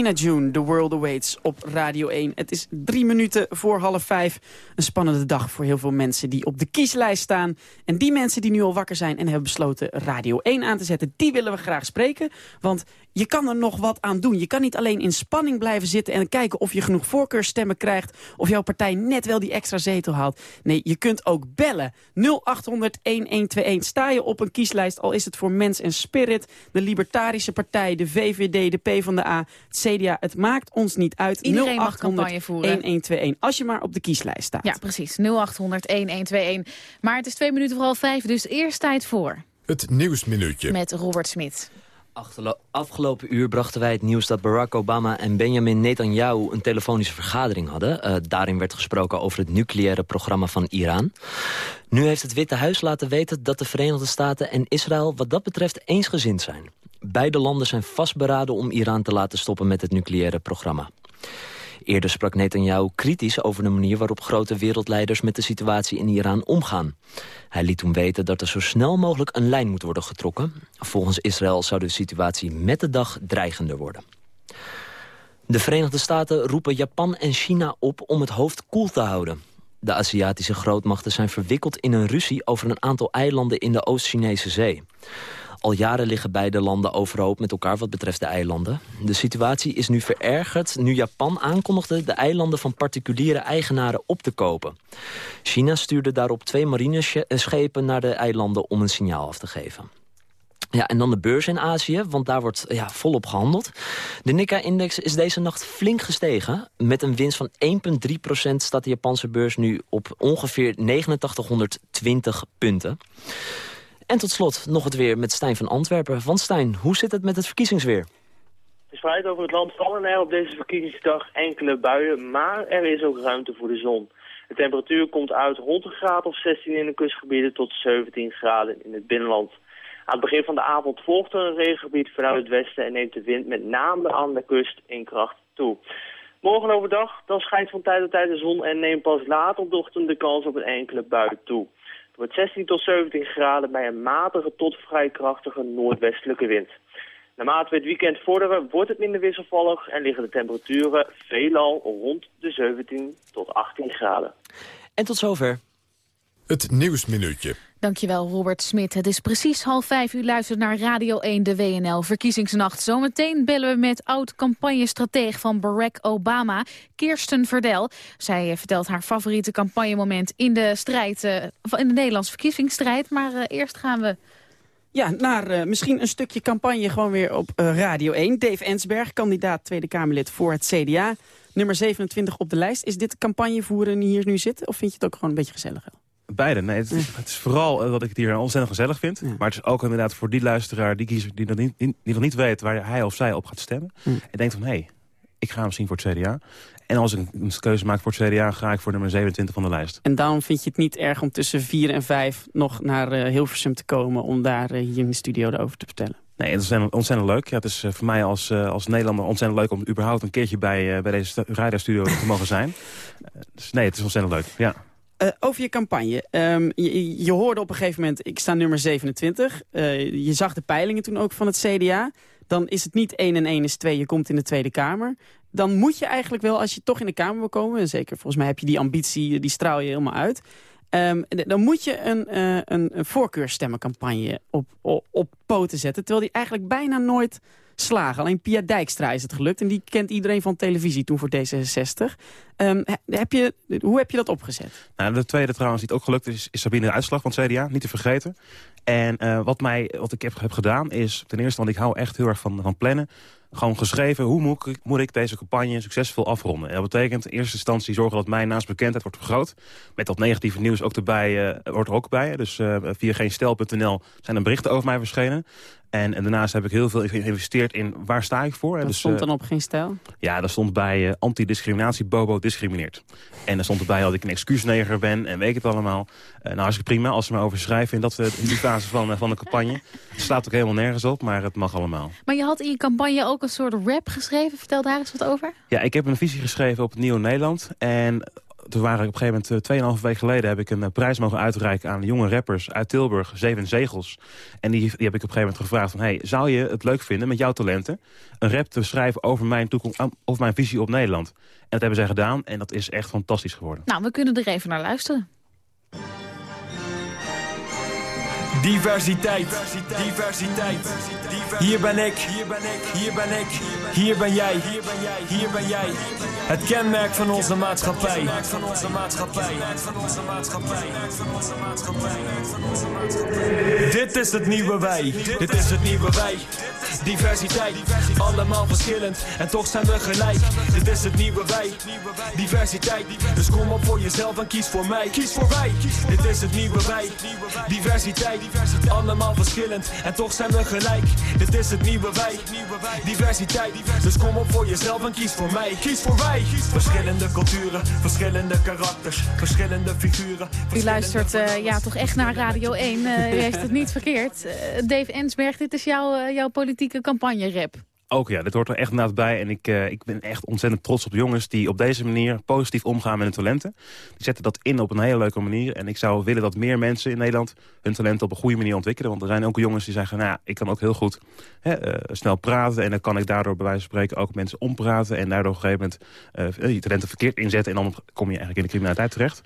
Nina June, The World Awaits op Radio 1. Het is drie minuten voor half vijf. Een spannende dag voor heel veel mensen die op de kieslijst staan. En die mensen die nu al wakker zijn en hebben besloten Radio 1 aan te zetten... die willen we graag spreken. Want je kan er nog wat aan doen. Je kan niet alleen in spanning blijven zitten en kijken of je genoeg voorkeurstemmen krijgt... of jouw partij net wel die extra zetel haalt. Nee, je kunt ook bellen. 0800-1121. Sta je op een kieslijst, al is het voor Mens en Spirit... de Libertarische Partij, de VVD, de PvdA, het CDA. Het maakt ons niet uit. Iedereen mag campagne voeren. 1121. Als je maar op de kieslijst staat. Ja, precies. 0800-1121. Maar het is twee minuten voor half vijf, dus eerst tijd voor... Het Nieuwsminuutje. Met Robert Smit. Afgelopen uur brachten wij het nieuws dat Barack Obama en Benjamin Netanyahu een telefonische vergadering hadden. Uh, daarin werd gesproken over het nucleaire programma van Iran. Nu heeft het Witte Huis laten weten dat de Verenigde Staten en Israël wat dat betreft eensgezind zijn. Beide landen zijn vastberaden om Iran te laten stoppen met het nucleaire programma. Eerder sprak Netanyahu kritisch over de manier waarop grote wereldleiders met de situatie in Iran omgaan. Hij liet toen weten dat er zo snel mogelijk een lijn moet worden getrokken. Volgens Israël zou de situatie met de dag dreigender worden. De Verenigde Staten roepen Japan en China op om het hoofd koel te houden. De Aziatische grootmachten zijn verwikkeld in een ruzie over een aantal eilanden in de Oost-Chinese zee. Al jaren liggen beide landen overhoop met elkaar wat betreft de eilanden. De situatie is nu verergerd nu Japan aankondigde de eilanden van particuliere eigenaren op te kopen. China stuurde daarop twee marineschepen naar de eilanden om een signaal af te geven. Ja, en dan de beurs in Azië, want daar wordt ja, volop gehandeld. De Nikkei-index is deze nacht flink gestegen. Met een winst van 1,3% staat de Japanse beurs nu op ongeveer 8920 punten. En tot slot nog het weer met Stijn van Antwerpen. Van Stijn, hoe zit het met het verkiezingsweer? Verspreid over het land vallen er op deze verkiezingsdag enkele buien, maar er is ook ruimte voor de zon. De temperatuur komt uit rond een graad of 16 in de kustgebieden tot 17 graden in het binnenland. Aan het begin van de avond volgt er een regengebied vanuit het westen en neemt de wind met name aan de kust in kracht toe. Morgen overdag dan schijnt van tijd tot tijd de zon en neemt pas laat op de ochtend de kans op een enkele bui toe wordt 16 tot 17 graden bij een matige tot vrij krachtige noordwestelijke wind. Naarmate we het weekend vorderen wordt het minder wisselvallig en liggen de temperaturen veelal rond de 17 tot 18 graden. En tot zover. Het Nieuwsminuutje. Dankjewel, Robert Smit. Het is precies half vijf. U luistert naar Radio 1, de WNL Verkiezingsnacht. Zometeen bellen we met oud-campagnestratege van Barack Obama, Kirsten Verdel. Zij eh, vertelt haar favoriete campagnemoment in de strijd, uh, in de Nederlandse verkiezingsstrijd. Maar uh, eerst gaan we ja, naar uh, misschien een stukje campagne gewoon weer op uh, Radio 1. Dave Ensberg, kandidaat Tweede Kamerlid voor het CDA. Nummer 27 op de lijst. Is dit campagnevoeren hier nu zit? Of vind je het ook gewoon een beetje gezellig? Beide. Nee, het, is, het is vooral uh, dat ik het hier ontzettend gezellig vind. Maar het is ook inderdaad voor die luisteraar, die kiezer... die nog niet, die nog niet weet waar hij of zij op gaat stemmen. En denkt van, hé, hey, ik ga misschien voor het CDA. En als ik een keuze maak voor het CDA, ga ik voor nummer 27 van de lijst. En daarom vind je het niet erg om tussen 4 en 5 nog naar uh, Hilversum te komen... om daar uh, hier in de studio over te vertellen? Nee, het is ontzettend leuk. Ja, het is voor mij als, als Nederlander ontzettend leuk... om überhaupt een keertje bij, bij deze radiostudio te mogen zijn. (laughs) dus nee, het is ontzettend leuk, ja. Uh, over je campagne. Um, je, je, hoorde op een gegeven moment, ik sta nummer 27. Uh, je zag de peilingen toen ook van het CDA. Dan is het niet 1 en 1 is 2, je komt in de Tweede Kamer. Dan moet je eigenlijk wel, als je toch in de Kamer wil komen... en zeker volgens mij heb je die ambitie, die straal je helemaal uit... Um, dan moet je een, een, een voorkeurstemmencampagne op, op poten zetten... terwijl die eigenlijk bijna nooit slagen. Alleen Pia Dijkstra is het gelukt. En die kent iedereen van televisie toen voor D66. Um, heb je, hoe heb je dat opgezet? Nou, de tweede trouwens die het ook gelukt is, is Sabine de Uitslag van CDA. Niet te vergeten. En uh, wat, mij, wat ik heb, heb gedaan is, ten eerste, want ik hou echt heel erg van, van plannen gewoon geschreven... hoe moet ik, moet ik deze campagne succesvol afronden. En dat betekent in eerste instantie zorgen dat mijn naamsbekendheid wordt vergroot. Met dat negatieve nieuws ook erbij, uh, hoort er ook bij. Dus uh, via geenstel.nl zijn er berichten over mij verschenen. En, en, daarnaast heb ik heel veel geïnvesteerd in waar sta ik voor. Dat dus, stond dan op geen stijl? Ja, daar stond bij uh, antidiscriminatie, Bobo discrimineert. En er stond erbij dat ik een excuusneger ben en weet ik het allemaal. Uh, nou, is het prima als ze me over schrijven in, dat, in die fase van, van de campagne. Het staat ook helemaal nergens op, maar het mag allemaal. Maar je had in je campagne ook een soort rap geschreven. Vertel daar eens wat over. Ja, ik heb een visie geschreven op het Nieuwe Nederland. En toen waren op een gegeven moment, 2,5 week geleden... heb ik een prijs mogen uitreiken aan jonge rappers uit Tilburg, Zeven Zegels. En die, die heb ik op een gegeven moment gevraagd van... Hey, zou je het leuk vinden met jouw talenten een rap te schrijven over mijn, toekomst, over mijn visie op Nederland? En dat hebben zij gedaan en dat is echt fantastisch geworden. Nou, we kunnen er even naar luisteren. Diversiteit, diversiteit. Hier ben ik, hier ben ik, hier ben ik, hier ben jij, hier ben jij, hier ben jij. Het kenmerk van onze maatschappij. Van onze maatschappij. Van onze maatschappij. Dit is het nieuwe wij. Dit is het nieuwe wij. Diversiteit, allemaal verschillend en toch zijn we gelijk. Dit is het nieuwe wij. Diversiteit, dus kom op voor jezelf en kies voor mij. Kies voor wij. Dit is het nieuwe wij. Diversiteit, allemaal verschillend en toch zijn we gelijk. Dit is het nieuwe wij. Diversiteit, dus kom op voor jezelf en kies voor mij. Kies voor wij. Verschillende culturen, verschillende karakters, verschillende figuren. U luistert uh, ja, toch echt naar Radio 1. Uh, u heeft het niet verkeerd. Uh, Dave Ensberg, dit is jouw, jouw campagne-rap. Ook ja, dit hoort er echt naast bij. En ik, uh, ik ben echt ontzettend trots op jongens die op deze manier positief omgaan met hun talenten. Die zetten dat in op een hele leuke manier. En ik zou willen dat meer mensen in Nederland hun talenten op een goede manier ontwikkelen. Want er zijn ook jongens die zeggen, nou ik kan ook heel goed hè, uh, snel praten. En dan kan ik daardoor bij wijze van spreken ook mensen ompraten. En daardoor op een gegeven moment uh, je talenten verkeerd inzetten. En dan kom je eigenlijk in de criminaliteit terecht.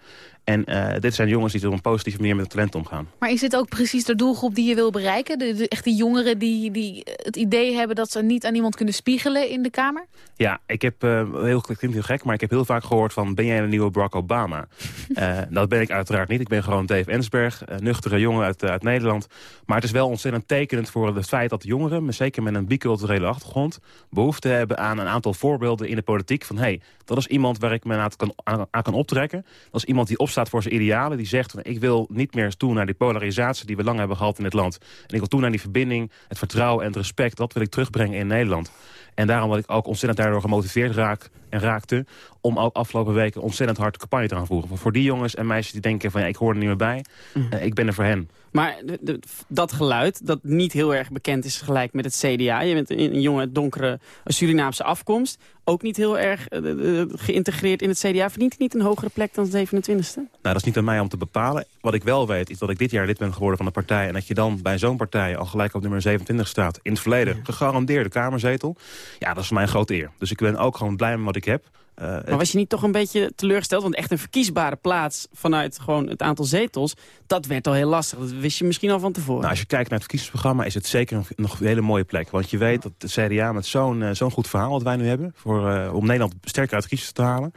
En uh, dit zijn jongens die op een positieve manier met het talent omgaan. Maar is dit ook precies de doelgroep die je wil bereiken? De, de, echt die jongeren die, die het idee hebben dat ze niet aan iemand kunnen spiegelen in de Kamer? Ja, ik heb, uh, heel, klinkt heel gek, maar ik heb heel vaak gehoord van... ben jij een nieuwe Barack Obama? uh, (laughs) dat ben ik uiteraard niet. Ik ben gewoon Dave Ensberg, nuchtere jongen uit, uit Nederland. Maar het is wel ontzettend tekenend voor het feit dat jongeren... zeker met een biculturele achtergrond... behoefte hebben aan een aantal voorbeelden in de politiek... van hé, hey, dat is iemand waar ik me aan kan, aan, aan kan optrekken. Dat is iemand die op staat voor zijn idealen. Die zegt, ik wil niet meer toe naar die polarisatie die we lang hebben gehad in het land. En ik wil toe naar die verbinding, het vertrouwen en het respect. Dat wil ik terugbrengen in Nederland. En daarom dat ik ook ontzettend daardoor gemotiveerd raak en raakte... om ook afgelopen weken ontzettend hard campagne te gaan voeren. Voor die jongens en meisjes die denken van ja, ik hoor er niet meer bij. Mm. Uh, ik ben er voor hen. Maar de, de, dat geluid, dat niet heel erg bekend is gelijk met het CDA. Je bent een, een jonge, donkere Surinaamse afkomst. Ook niet heel erg uh, geïntegreerd in het CDA. Verdient hij niet een hogere plek dan de 27e? Nou, dat is niet aan mij om te bepalen. Wat ik wel weet, is dat ik dit jaar lid ben geworden van de partij. En dat je dan bij zo'n partij al gelijk op nummer 27 staat. In het verleden, ja. gegarandeerde kamerzetel. Ja, dat is voor mij een grote eer. Dus ik ben ook gewoon blij met wat ik heb. Uh, maar was je niet toch een beetje teleurgesteld? Want echt een verkiesbare plaats vanuit gewoon het aantal zetels... dat werd al heel lastig. Dat wist je misschien al van tevoren. Nou, als je kijkt naar het verkiezingsprogramma... is het zeker nog een hele mooie plek. Want je weet dat de CDA met zo'n uh, zo'n goed verhaal... wat wij nu hebben, voor, uh, om Nederland sterker uit de crisis te halen...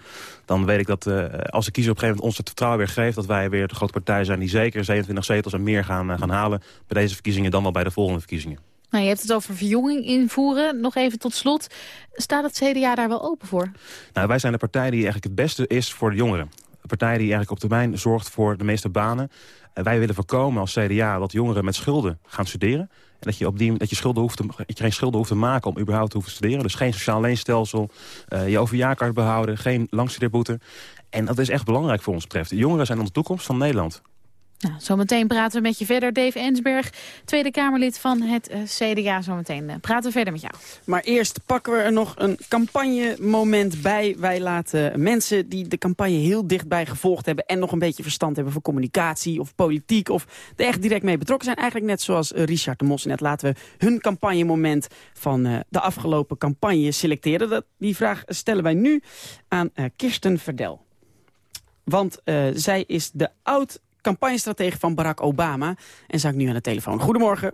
dan weet ik dat als de kiezer op een gegeven moment ons het vertrouwen weer geeft... dat wij weer de grote partij zijn die zeker 27 zetels en meer gaan, gaan halen... bij deze verkiezingen dan wel bij de volgende verkiezingen. Nou, je hebt het over verjonging invoeren. Nog even tot slot. Staat het CDA daar wel open voor? Nou, wij zijn de partij die eigenlijk het beste is voor de jongeren. De partij die eigenlijk op termijn zorgt voor de meeste banen. En wij willen voorkomen als CDA dat jongeren met schulden gaan studeren. En dat je, op die, dat je, schulden hoeft te, geen schulden hoeft te maken om überhaupt te hoeven studeren. Dus geen sociaal leenstelsel, uh, je overjaarkaart behouden, geen langstudeerboete. En dat is echt belangrijk voor ons betreft. De jongeren zijn de toekomst van Nederland. Nou, zometeen praten we met je verder. Dave Ensberg, Tweede Kamerlid van het uh, CDA. Zometeen uh, praten we verder met jou. Maar eerst pakken we er nog een campagnemoment bij. Wij laten mensen die de campagne heel dichtbij gevolgd hebben... en nog een beetje verstand hebben van communicatie of politiek... of er echt direct mee betrokken zijn. Eigenlijk net zoals uh, Richard de Mos net laten we hun campagnemoment... van de afgelopen campagne selecteren. Die vraag stellen wij nu aan Kirsten Verdel. Want zij is de oud campagnestratege van Barack Obama. En zag ik nu aan de telefoon. Goedemorgen.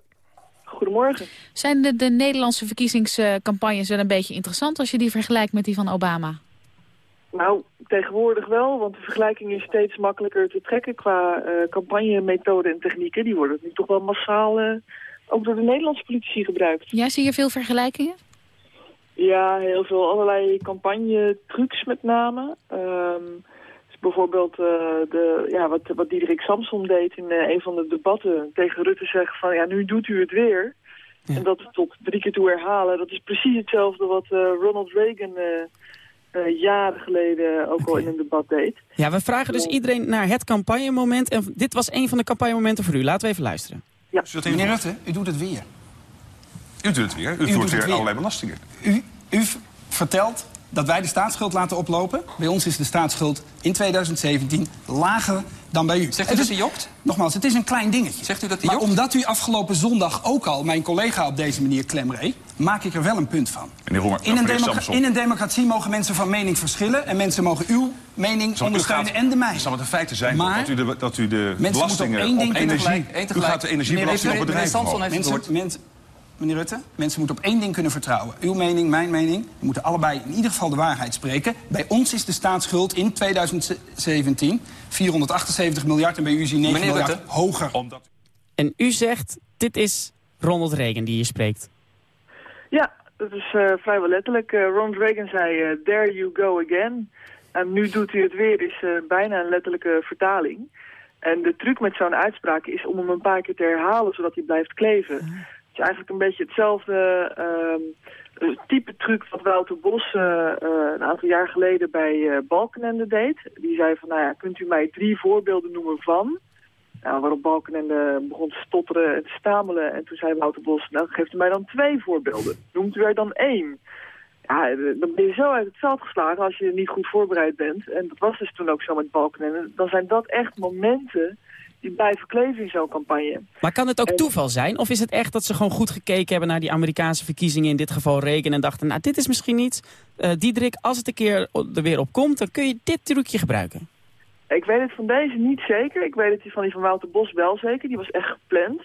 Goedemorgen. Zijn de, de Nederlandse verkiezingscampagnes wel een beetje interessant... als je die vergelijkt met die van Obama? Nou, tegenwoordig wel, want de vergelijking is steeds makkelijker te trekken... qua uh, campagnemethoden en technieken. Die worden nu toch wel massaal uh, ook door de Nederlandse politici gebruikt. Ja, zie je veel vergelijkingen? Ja, heel veel. Allerlei campagne-trucs met name. Um, bijvoorbeeld uh, de, ja, wat, wat Diederik Samson deed in uh, een van de debatten tegen Rutte zeggen van ja, nu doet u het weer. Ja. En dat tot drie keer toe herhalen, dat is precies hetzelfde wat uh, Ronald Reagan jaren geleden ook okay. al in een debat deed. Ja, we vragen dus iedereen naar het campagnemoment. En dit was een van de campagnemomenten voor u. Laten we even luisteren. Ja. Meneer Rutte, u doet het weer. U doet het weer. U, u voert weer, weer allerlei belastingen. U, u vertelt dat wij de staatsschuld laten oplopen. Bij ons is de staatsschuld in 2017 lager dan bij u. Zegt u dat hij jokt? Nogmaals, het is een klein dingetje. Zegt u dat hij maar jokt? omdat u afgelopen zondag ook al mijn collega op deze manier klemreed... maak ik er wel een punt van. Meneer Roemer, In een, Samson. in een democratie mogen mensen van mening verschillen... en mensen mogen uw mening Zal- u ondersteunen gaat- en de mijne. Zal het de feiten zijn Maar dat u de, dat u de moeten belastingen op één energie... één u gaat de energiebelasting op bedrijven Samson verhogen. heeft het woord. Mensen, meneer Rutte, mensen moeten op één ding kunnen vertrouwen. Uw mening, mijn mening. We moeten allebei in ieder geval de waarheid spreken. Bij ons is de staatsschuld in 2017 478 miljard... en bij u is die 9 Meneer miljard Rutte. hoger. En u zegt, dit is Ronald Reagan die hier spreekt. Ja, dat is eh, vrijwel letterlijk. Eh, Ronald Reagan zei, eh, there you go again. En nu doet hij het weer, is eh, bijna een letterlijke vertaling. En de truc met zo'n uitspraak is om hem een paar keer te herhalen, zodat hij blijft kleven. Is eigenlijk een beetje hetzelfde ehm, eh, type truc wat Wouter Bos eh, eh, een aantal jaar geleden bij Balkenende deed. Die zei van, nou ja, kunt u mij drie voorbeelden noemen van... Nou, waarop Balkenende begon te stotteren en te stamelen. En toen zei Wouter Bos, nou geeft u mij dan twee voorbeelden. Noemt u er dan één? Ja, dan ben je zo uit het veld geslagen als je niet goed voorbereid bent. En dat was dus toen ook zo met Balkenende. Dan zijn dat echt momenten kleven in zo'n campagne. Maar kan het ook toeval zijn? Of is het echt dat ze gewoon goed gekeken hebben naar die Amerikaanse verkiezingen, in dit geval Reagan, en dachten, nou dit is misschien iets, eh Diederik, als het een keer er weer op komt, dan kun je dit trucje gebruiken. Ik weet het van deze niet zeker. Ik weet het van die van Wouter Bos wel zeker. Die was echt gepland.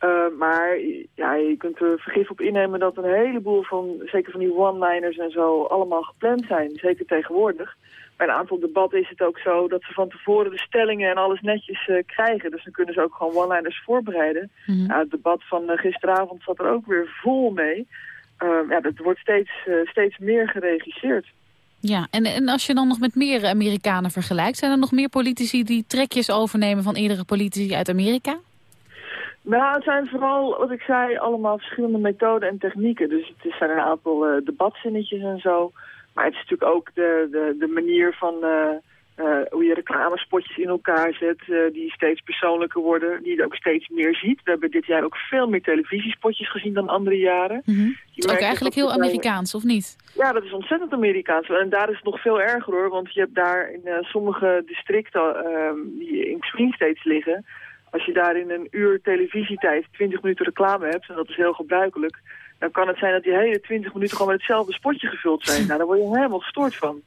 Uh, maar ja, je kunt er vergif op innemen dat een heleboel van, zeker van die one-liners en zo, allemaal gepland zijn. Zeker tegenwoordig. Bij een aantal debatten is het ook zo dat ze van tevoren de stellingen en alles netjes uh, krijgen. Dus dan kunnen ze ook gewoon one-liners voorbereiden. Mm -hmm. ja, het debat van uh, gisteravond zat er ook weer vol mee. ja, dat wordt steeds, steeds meer geregisseerd. Ja, en, en als je dan nog met meer Amerikanen vergelijkt... zijn er nog meer politici die trekjes overnemen van eerdere politici uit Amerika? Nou, het zijn vooral, wat ik zei, allemaal verschillende methoden en technieken. Dus het zijn een aantal uh, debatzinnetjes en zo. Maar het is natuurlijk ook de, de, de manier van uh, uh, hoe je reclamespotjes in elkaar zet... die steeds persoonlijker worden, die je ook steeds meer ziet. We hebben dit jaar ook veel meer televisiespotjes gezien dan andere jaren. Mm -hmm. Het is ook eigenlijk heel Amerikaans, of niet? Ja, dat is ontzettend Amerikaans. En daar is het nog veel erger hoor, want je hebt daar in sommige districten die in swing states liggen... Als je daar in een uur televisietijd 20 minuten reclame hebt, en dat is heel gebruikelijk, dan kan het zijn dat die hele 20 minuten gewoon met hetzelfde spotje gevuld zijn. (laughs) Nou, daar word je helemaal gestoord van.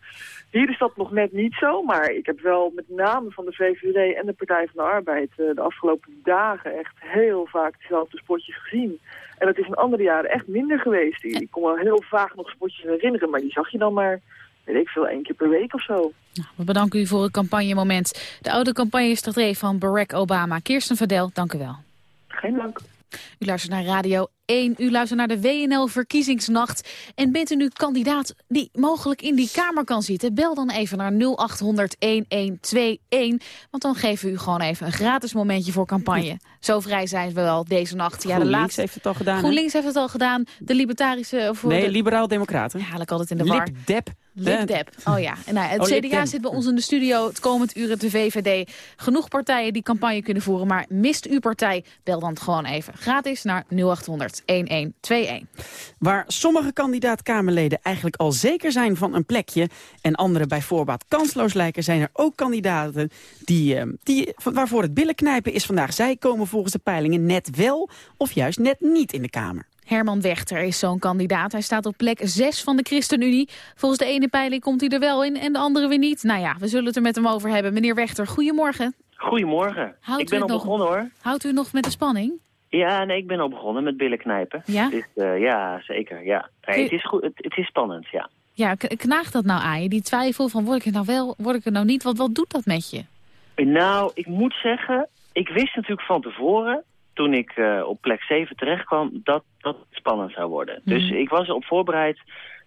Hier is dat nog net niet zo, maar ik heb wel met name van de VVD en de Partij van de Arbeid uh, de afgelopen dagen echt heel vaak dezelfde spotjes gezien. En dat is in andere jaren echt minder geweest. Ik kon wel heel vaak nog spotjes herinneren, maar die zag je dan maar weet ik veel, één keer per week of zo. Nou, we bedanken u voor het campagnemoment. De oude campagnestrategie van Barack Obama. Kirsten Verdel, dank u wel. Geen dank. U luistert naar Radio 1. U luistert naar de WNL Verkiezingsnacht. En bent u nu kandidaat die mogelijk in die Kamer kan zitten? Bel dan even naar 0800-1121. Want dan geven we u gewoon even een gratis momentje voor campagne. Zo vrij zijn we wel deze nacht. Ja, GroenLinks de laatste... heeft het al gedaan. GroenLinks heeft het al gedaan. De libertarische... Voor nee, de... liberaal-democraten. Ja, haal ik altijd in de war. Lipdep. Lipdep. Oh ja. En nou, het Oh, CDA zit bij ons in de studio het komend uur de VVD. Genoeg partijen die campagne kunnen voeren. Maar mist uw partij? Bel dan gewoon even. Gratis naar 0800 1121. Waar sommige kandidaat-Kamerleden eigenlijk al zeker zijn van een plekje... en anderen bij voorbaat kansloos lijken... zijn er ook kandidaten die, eh, die, waarvoor het billenknijpen is vandaag. Zij komen volgens de peilingen net wel of juist net niet in de Kamer. Herman Wechter is zo'n kandidaat. Hij staat op plek 6 van de ChristenUnie. Volgens de ene peiling komt hij er wel in en de andere weer niet. Nou ja, we zullen het er met hem over hebben. Meneer Wechter, goedemorgen. Goedemorgen. Houdt ik ben al nog- begonnen hoor. Houdt u nog met de spanning? Ja, nee, ik ben al begonnen met billen knijpen. Ja? Het is, eh, ja, zeker. Ja. Nee, het, is goed, het, het is spannend, ja. Ja, knaagt dat nou aan je? Die twijfel van word ik het nou wel, word ik het nou niet? Wat, wat doet dat met je? Nou, ik moet zeggen, ik wist natuurlijk van tevoren, toen ik eh, op plek 7 terechtkwam, dat dat spannend zou worden. Mhm. Dus ik was erop voorbereid.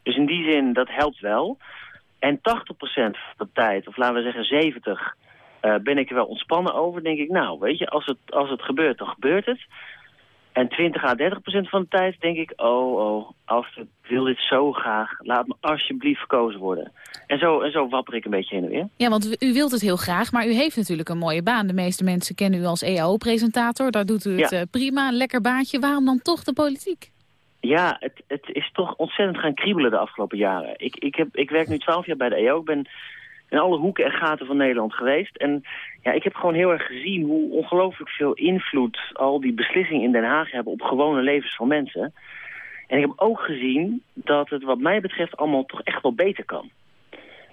Dus in die zin, dat helpt wel. En 80% van de tijd, of laten we zeggen 70, eh, ben ik er wel ontspannen over. denk ik, nou, weet je, als het, als het gebeurt, dan gebeurt het. En 20 à 30 procent van de tijd denk ik, oh, oh, Alfred wil dit zo graag. Laat me alsjeblieft verkozen worden. En zo, en zo wapper ik een beetje heen en weer. Ja, want u- wilt het heel graag, maar u heeft natuurlijk een mooie baan. De meeste mensen kennen u als EAO-presentator. Daar doet u het eh, prima, een lekker baantje. Waarom dan toch de politiek? Ja, het, het is toch ontzettend gaan kriebelen de afgelopen jaren. Ik, ik, heb, ik werk nu twaalf jaar bij de EO. Ik ben in alle hoeken en gaten van Nederland geweest. En ja, ik heb gewoon heel erg gezien hoe ongelooflijk veel invloed al die beslissingen in Den Haag hebben op gewone levens van mensen. En ik heb ook gezien dat het wat mij betreft allemaal toch echt wel beter kan.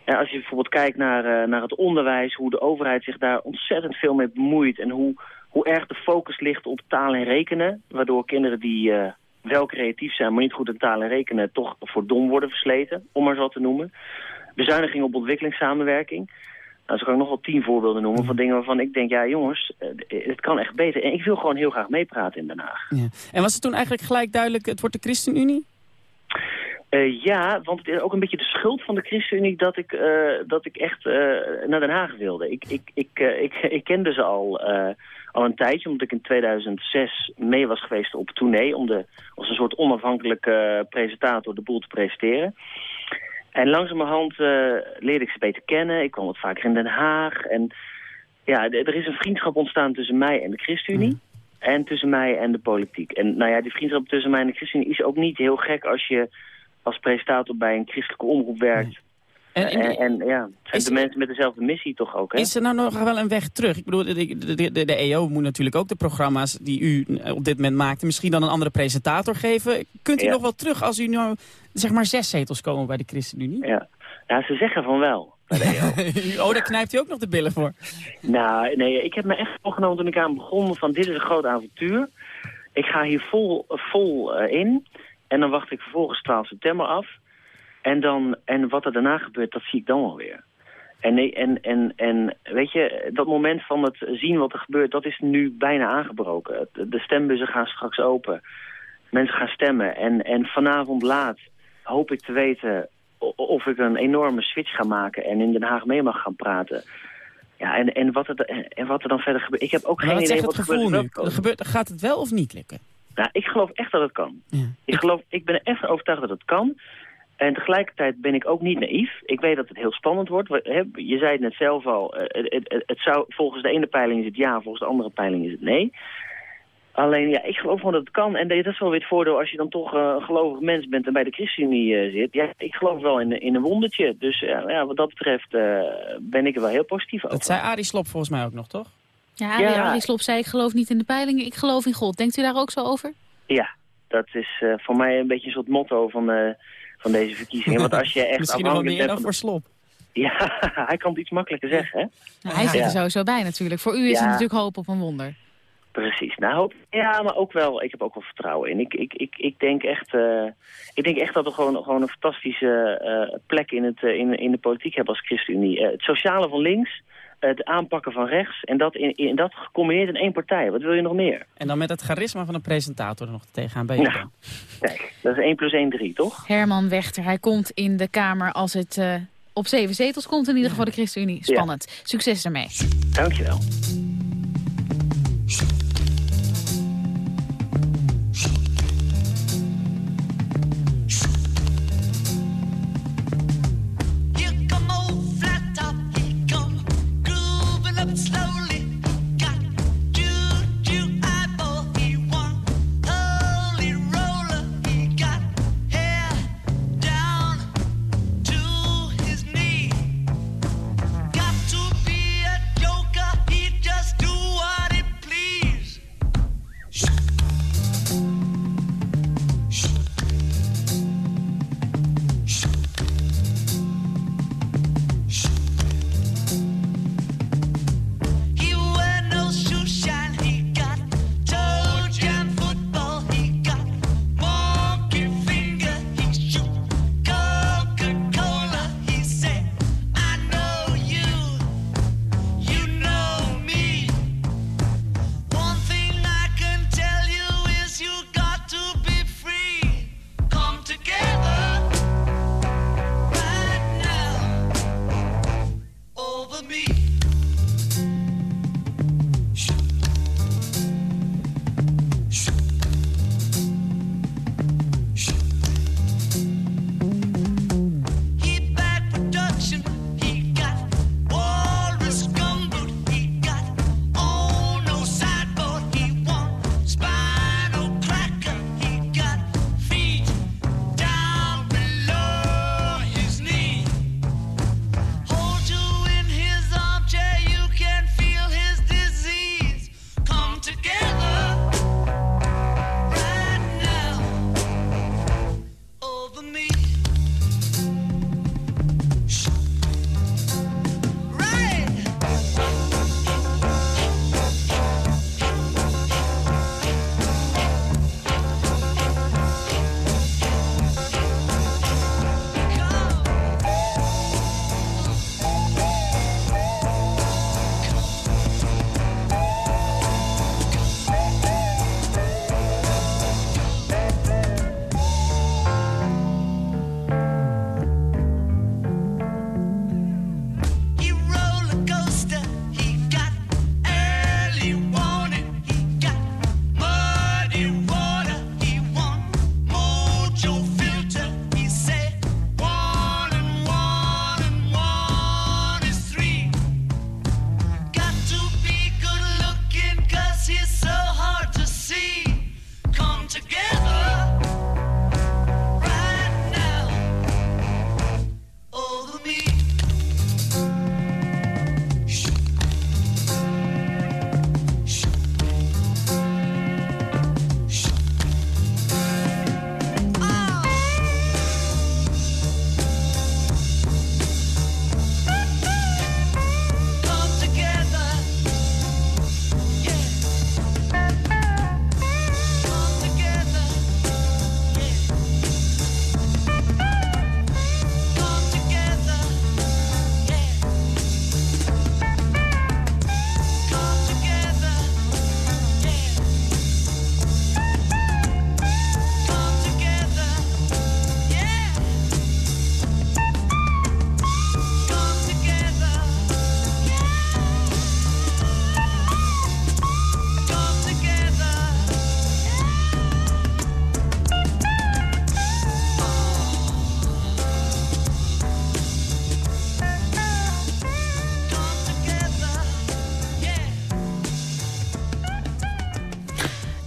En als je bijvoorbeeld kijkt naar, uh, naar het onderwijs, hoe de overheid zich daar ontzettend veel mee bemoeit. En hoe, hoe erg de focus ligt op taal en rekenen. Waardoor kinderen die uh, wel creatief zijn, maar niet goed in taal en rekenen, toch voor dom worden versleten, om maar zo te noemen. Bezuiniging op ontwikkelingssamenwerking. Nou, zo kan ik nog wel tien voorbeelden noemen van dingen waarvan ik denk, ja jongens, het kan echt beter. En ik wil gewoon heel graag meepraten in Den Haag. Ja. En was het toen eigenlijk gelijk duidelijk, het wordt de ChristenUnie? Uh, ja, want het is ook een beetje de schuld van de ChristenUnie dat ik, uh, dat ik echt uh, naar Den Haag wilde. Ik, ik, ik, ik, (laughs) ik kende ze al, al een tijdje, omdat ik in 2006 mee was geweest op tournee... om de, als een soort onafhankelijke presentator de boel te presenteren. En langzamerhand leerde ik ze beter kennen. Ik kwam wat vaker in Den Haag. En ja, er is een vriendschap ontstaan tussen mij en de ChristenUnie. Mm. En tussen mij en de politiek. En nou ja, die vriendschap tussen mij en de ChristenUnie is ook niet heel gek als je als presentator bij een christelijke omroep werkt. En, en, en, ja, zijn de mensen met dezelfde missie toch ook, hè? Is er nou nog wel een weg terug? Ik bedoel, de, de, de, de EO moet natuurlijk ook de programma's die u op dit moment maakt... misschien dan een andere presentator geven. Kunt u nog wel terug als u nou, zeg maar, zes zetels komen bij de ChristenUnie? Ja, ja ze zeggen van wel. (laughs) oh, daar knijpt u ook nog de billen voor. Nou, nee, ik heb me echt voorgenomen toen ik aan begon van dit is een groot avontuur. Ik ga hier vol, vol uh, in. En dan wacht ik vervolgens 12 september af. En, dan, en wat er daarna gebeurt, dat zie ik dan wel weer. En, en, en, en weet je, dat moment van het zien wat er gebeurt, dat is nu bijna aangebroken. De stembussen gaan straks open. Mensen gaan stemmen. En, en vanavond laat hoop ik te weten of ik een enorme switch ga maken en in Den Haag mee mag gaan praten. Ja, en, en, wat, er, en wat er dan verder gebeurt. Ik heb ook geen idee wat er gebeurt. Nu? gebeurt. Gaat het wel of niet lukken? Nou, ik geloof echt dat het kan. Ja. Ik, geloof, ik ben er echt van overtuigd dat het kan. En tegelijkertijd ben ik ook niet naïef. Ik weet dat het heel spannend wordt. Je zei het net zelf al. Het, het, het, zou, volgens de ene peiling is het ja, volgens de andere peiling is het nee. Alleen, ja, ik geloof gewoon dat het kan. En dat is wel weer het voordeel als je dan toch uh, een gelovig mens bent en bij de ChristenUnie uh, zit. Ja, ik geloof wel in, in een wondertje. Dus ja, wat dat betreft ben ik er wel heel positief over. Dat zei Arie Slop volgens mij ook nog, toch? Ja, Arie, ja. Arie Slop zei ik geloof niet in de peilingen, ik geloof in God. Denkt u daar ook zo over? Ja, dat is voor mij een beetje een soort motto van, van deze verkiezingen. Want als je echt Misschien nog wel meer dan voor Slop. Ja, (laughs) hij kan het iets makkelijker zeggen, hè? Nou, hij zit er sowieso bij natuurlijk. Voor u is er natuurlijk hoop op een wonder. Precies. Nou, ja, maar ook wel, ik heb ook wel vertrouwen in. Ik, ik, ik, ik, denk, echt, uh, ik denk echt dat we gewoon, gewoon een fantastische uh, plek in, het, uh, in, in de politiek hebben als ChristenUnie. het sociale van links, het aanpakken van rechts en dat, in, in, dat gecombineerd in één partij. Wat wil je nog meer? En dan met het charisma van een presentator er nog tegenaan bij nou, Kijk, dat is 1 plus 1, 3, toch? Herman Wechter, hij komt in de Kamer als het op zeven zetels komt in ieder geval de ChristenUnie. Spannend. Ja. Succes ermee. Dankjewel.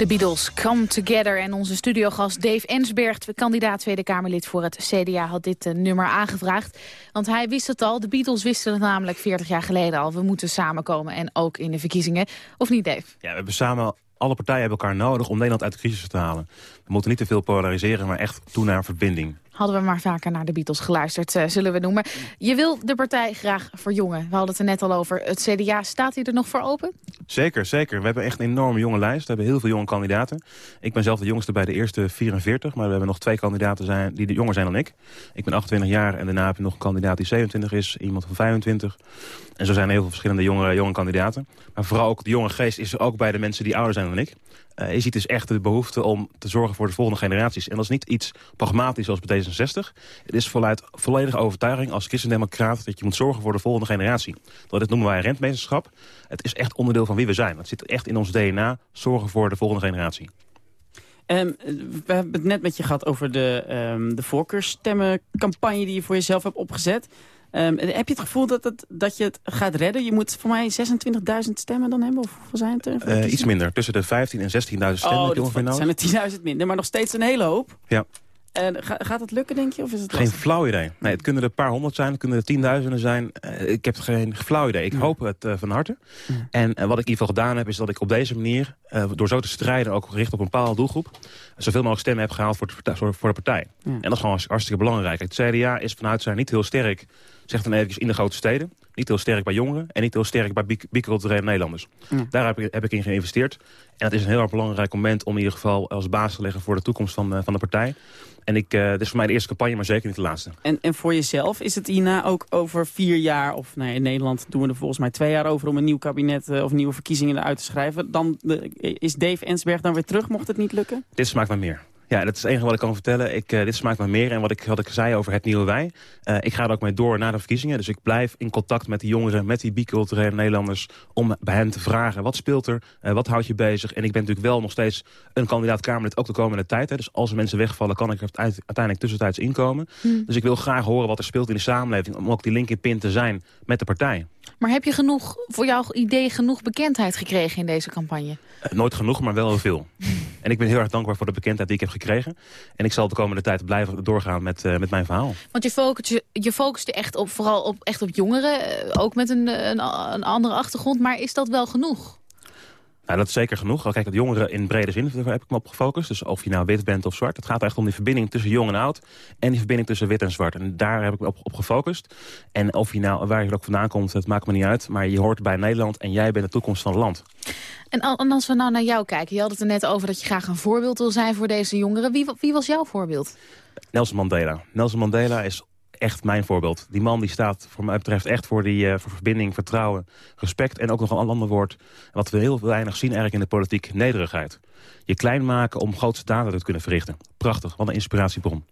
De Beatles Come Together en onze studiogast Dave Ensberg, kandidaat Tweede Kamerlid voor het CDA, had dit uh, nummer aangevraagd. Want hij wist het al, de Beatles wisten het namelijk 40 jaar geleden al. We moeten samenkomen en ook in de verkiezingen. Of niet, Dave? Ja, we hebben samen alle partijen hebben elkaar nodig om Nederland uit de crisis te halen. We moeten niet te veel polariseren, maar echt toe naar verbinding. Hadden we maar vaker naar de Beatles geluisterd, uh, zullen we noemen. Je wil de partij graag verjongen. We hadden het er net al over. Het CDA, staat hij er nog voor open? Zeker, zeker. We hebben echt een enorme jonge lijst. We hebben heel veel jonge kandidaten. Ik ben zelf de jongste bij de eerste 44, maar we hebben nog twee kandidaten zijn, die jonger zijn dan ik. Ik ben 28 jaar en daarna heb je nog een kandidaat die 27 is, iemand van 25. En zo zijn heel veel verschillende jonge, jonge kandidaten. Maar vooral ook de jonge geest is er ook bij de mensen die ouder zijn dan ik. Uh, je ziet dus echt de behoefte om te zorgen voor de volgende generaties. En dat is niet iets pragmatisch zoals bij D66. Het is voluit volledige overtuiging als christendemocraat... dat je moet zorgen voor de volgende generatie. Dat noemen wij rentmeesterschap. Het is echt onderdeel van wie we zijn. Het zit echt in ons DNA, zorgen voor de volgende generatie. Um, we hebben het net met je gehad over de, um, de voorkeurstemmencampagne... die je voor jezelf hebt opgezet. Um, heb je het gevoel dat, het, dat je het gaat redden? Je moet voor mij 26.000 stemmen dan hebben? Of hoeveel zijn het er? Uh, iets minder. Tussen de 15.000 en 16.000 stemmen. Oh, dat zijn er 10.000 minder. Maar nog steeds een hele hoop. Ja. En ga, gaat het lukken, denk je? Of is het geen flauw idee. Nee, het kunnen er een paar honderd zijn, het kunnen er tienduizenden zijn. Uh, ik heb geen flauw idee. Ik hoop het uh, van harte. Ja. En wat ik in ieder geval gedaan heb, is dat ik op deze manier... door zo te strijden, ook gericht op een bepaalde doelgroep... zoveel mogelijk stemmen heb gehaald voor de, voor de partij. Ja. En dat is gewoon hartstikke belangrijk. Het CDA is vanuit zijn niet heel sterk, zegt dan eventjes, in de grote steden. Niet heel sterk bij jongeren en niet heel sterk bij biculturele Nederlanders. Ja. Daar heb ik, heb ik in geïnvesteerd. En dat is een heel erg belangrijk moment om in ieder geval als baas te leggen voor de toekomst van, van de partij. En ik, uh, dit is voor mij de eerste campagne, maar zeker niet de laatste. En, en voor jezelf, is het hierna ook over vier jaar... of nee, in Nederland doen we er volgens mij twee jaar over... om een nieuw kabinet uh, of nieuwe verkiezingen eruit te schrijven. Dan is Dave Ensberg dan weer terug, mocht het niet lukken? Dit smaakt naar meer. Ja, dat is het enige wat ik kan vertellen. Ik, uh, dit smaakt me meer. En wat ik, wat ik zei over het nieuwe wij. Uh, ik ga er ook mee door na de verkiezingen. Dus ik blijf in contact met die jongeren, met die biculturele Nederlanders. Om bij hen te vragen, wat speelt er? Uh, wat houdt je bezig? En ik ben natuurlijk wel nog steeds een kandidaat Kamerlid, ook de komende tijd. Hè. Dus als er mensen wegvallen, kan ik er uiteindelijk tussentijds inkomen. Hmm. Dus ik wil graag horen wat er speelt in de samenleving. Om ook die link in pin te zijn met de partij. Maar heb je genoeg, voor jouw idee genoeg bekendheid gekregen in deze campagne? Uh, nooit genoeg, maar wel heel veel. (laughs) en ik ben heel erg dankbaar voor de bekendheid die ik heb gekregen. En ik zal de komende tijd blijven doorgaan met, uh, met mijn verhaal. Want je focuste, je focuste echt op, vooral op, echt op jongeren, uh, ook met een, een, een andere achtergrond. Maar is dat wel genoeg? Nou, dat is zeker genoeg. Kijk, dat jongeren in brede zin daar heb ik me op gefocust. Dus of je nou wit bent of zwart. Het gaat echt om die verbinding tussen jong en oud. En die verbinding tussen wit en zwart. En daar heb ik me op, op gefocust. En of je nou, waar je ook vandaan komt, het maakt me niet uit. Maar je hoort bij Nederland en jij bent de toekomst van het land. En als we nou naar jou kijken. Je had het er net over dat je graag een voorbeeld wil zijn voor deze jongeren. Wie, wie was jouw voorbeeld? Nelson Mandela. Nelson Mandela is echt mijn voorbeeld. Die man die staat voor mij betreft echt voor, die, uh, voor verbinding, vertrouwen, respect... en ook nog een ander woord, wat we heel weinig zien eigenlijk in de politiek, nederigheid. Je klein maken om grootste daden te kunnen verrichten. Prachtig, wat een inspiratiebron.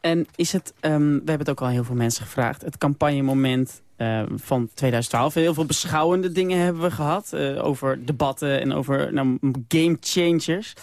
En is het, um, we hebben het ook al heel veel mensen gevraagd... het campagnemoment uh, van 2012. Heel veel beschouwende dingen hebben we gehad. Uh, over debatten en over nou, game changers.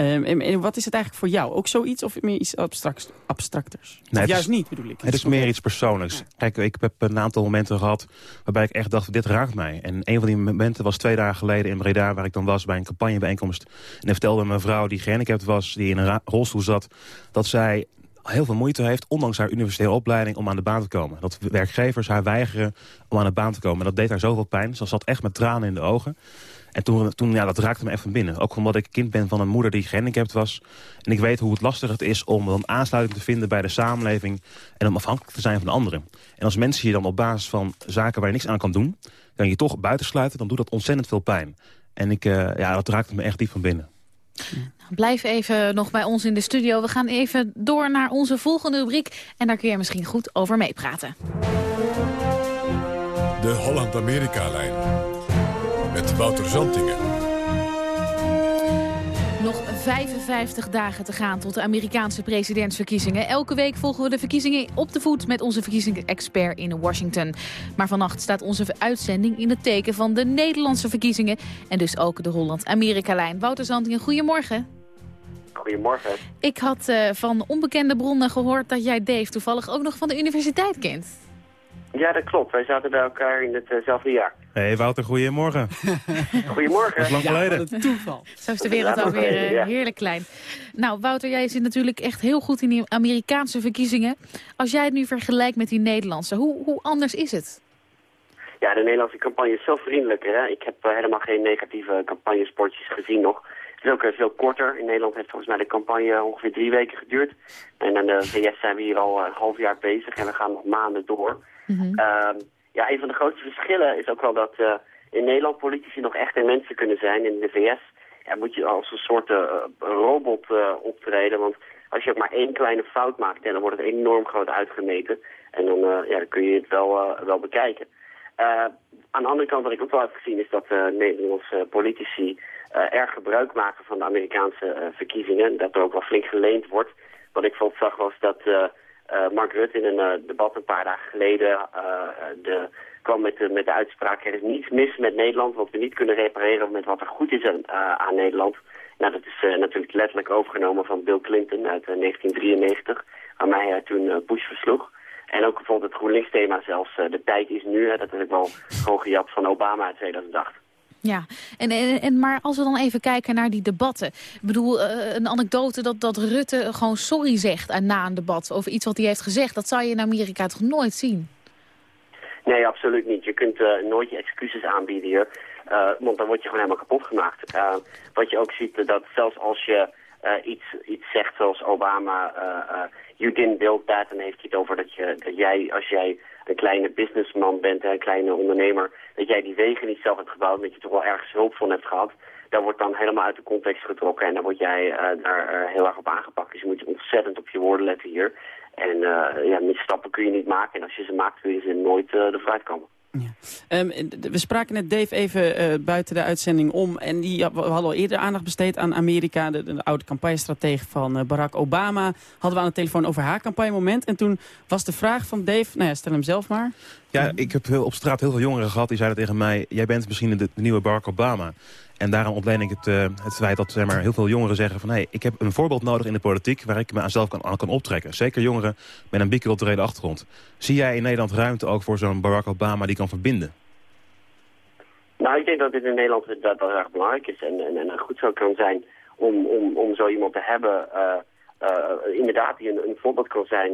Um, en, en, wat is het eigenlijk voor jou? Ook zoiets of meer iets abstract, abstracters? Nee, juist is, niet, bedoel ik? Het is meer iets persoonlijks. Ja. Kijk, ik heb een aantal momenten gehad waarbij ik echt dacht, dit raakt mij. En een van die momenten was twee dagen geleden in Breda... waar ik dan was bij een campagnebijeenkomst. En er vertelde een vrouw die gehandicapt was, die in een rolstoel zat... dat zij heel veel moeite heeft, ondanks haar universitaire opleiding, om aan de baan te komen. Dat werkgevers haar weigeren om aan de baan te komen. Dat deed haar zoveel pijn. Ze zat echt met tranen in de ogen. En toen, toen ja, dat raakte me even binnen. Ook omdat ik kind ben van een moeder die gehandicapt was. En ik weet hoe het lastig het is om een aansluiting te vinden bij de samenleving... en om afhankelijk te zijn van de anderen. En als mensen je dan op basis van zaken waar je niks aan kan doen... dan je toch buitensluiten, dan doet dat ontzettend veel pijn. En ik, uh, ja, dat raakte me echt diep van binnen. Blijf even nog bij ons in de studio. We gaan even door naar onze volgende rubriek. En daar kun je misschien goed over meepraten. De Holland-Amerika-lijn. Met Wouter Zantingen. Nog 55 dagen te gaan tot de Amerikaanse presidentsverkiezingen. Elke week volgen we de verkiezingen op de voet met onze verkiezingsexpert in Washington. Maar vannacht staat onze uitzending in het teken van de Nederlandse verkiezingen. En dus ook de Holland-Amerika-lijn. Wouter Zantingen, goedemorgen. Goedemorgen. Ik had uh, van onbekende bronnen gehoord dat jij Dave toevallig ook nog van de universiteit kent. Ja, dat klopt. Wij zaten bij elkaar in hetzelfde jaar. Hé hey, Wouter, goedemorgen. (laughs) goedemorgen. Dat is lang geleden. Ja, toeval. Zo is de wereld alweer uh, ja. heerlijk klein. Nou, Wouter, jij zit natuurlijk echt heel goed in die Amerikaanse verkiezingen. Als jij het nu vergelijkt met die Nederlandse, hoe, hoe anders is het? Ja, de Nederlandse campagne is zo vriendelijker. Hè? Ik heb uh, helemaal geen negatieve campagnespotjes gezien nog. Het is ook uh, veel korter. In Nederland heeft volgens mij de campagne ongeveer drie weken geduurd. En in de VS zijn we hier al een half jaar bezig en we gaan nog maanden door. -hmm. uh, ja, een van de grootste verschillen is ook wel dat uh, in Nederland politici nog echte mensen kunnen zijn. In de VS ja, moet je als een soort uh, robot uh, optreden. Want als je ook maar één kleine fout maakt, dan wordt het enorm groot uitgemeten. En dan, ja, dan kun je het wel, wel bekijken. aan de andere kant, wat ik ook wel heb gezien, is dat Nederlandse politici erg gebruik maken van de Amerikaanse verkiezingen. Dat er ook wel flink geleend wordt. Wat ik bijvoorbeeld zag was dat... Uh, Mark Rutte in een uh, debat een paar dagen geleden uh, de, kwam met de, met de uitspraak... er is niets mis met Nederland wat we niet kunnen repareren met wat er goed is aan, aan Nederland. Nou, dat is natuurlijk letterlijk overgenomen van Bill Clinton uit 1993... waarmee hij toen Bush versloeg. En ook bijvoorbeeld het GroenLinks-thema zelfs, de tijd is nu. Hè, dat heb ik wel (laughs) gewoon gejat van Obama uit 2008. Ja, en, en, en, maar als we dan even kijken naar die debatten. Ik bedoel, uh, een anekdote dat, dat Rutte gewoon sorry zegt na een debat... over iets wat hij heeft gezegd. Dat zou je in Amerika toch nooit zien? Nee, absoluut niet. Je kunt uh, nooit je excuses aanbieden. Uh, want dan word je gewoon helemaal kapot gemaakt. wat je ook ziet, dat zelfs als je iets, iets zegt zoals Obama... you didn't build that, dan heeft hij het over dat, je, dat jij, als jij een kleine businessman bent, een kleine ondernemer, dat jij die wegen niet zelf hebt gebouwd, dat je toch wel ergens hulp van hebt gehad. Dat wordt dan helemaal uit de context getrokken en dan word jij daar heel erg op aangepakt. Dus je moet ontzettend op je woorden letten hier. En uh, ja, misstappen kun je niet maken en als je ze maakt kun je ze nooit uh, vooruit komen. Ja. Um, we spraken net Dave even uh, buiten de uitzending om. En die, we hadden al eerder aandacht besteed aan Amerika. De, de oude campagnestratege van uh, Barack Obama. Hadden we aan de telefoon over haar campagnemoment. En toen was de vraag van Dave, nou ja, stel hem zelf maar. Ja, ik heb op straat heel veel jongeren gehad die zeiden tegen mij... jij bent misschien de nieuwe Barack Obama. En daarom ontleen ik het, uh, het feit dat zeg maar, heel veel jongeren zeggen van... hey, ik heb een voorbeeld nodig in de politiek waar ik me aan zelf kan, aan kan optrekken. Zeker jongeren met een biculturele achtergrond. Zie jij in Nederland ruimte ook voor zo'n Barack Obama die kan verbinden? Nou, ik denk dat dit in Nederland dat, dat erg belangrijk is. En, en, en goed zo kan zijn om, om, om zo iemand te hebben... Uh, uh, inderdaad, die een, een voorbeeld kan zijn...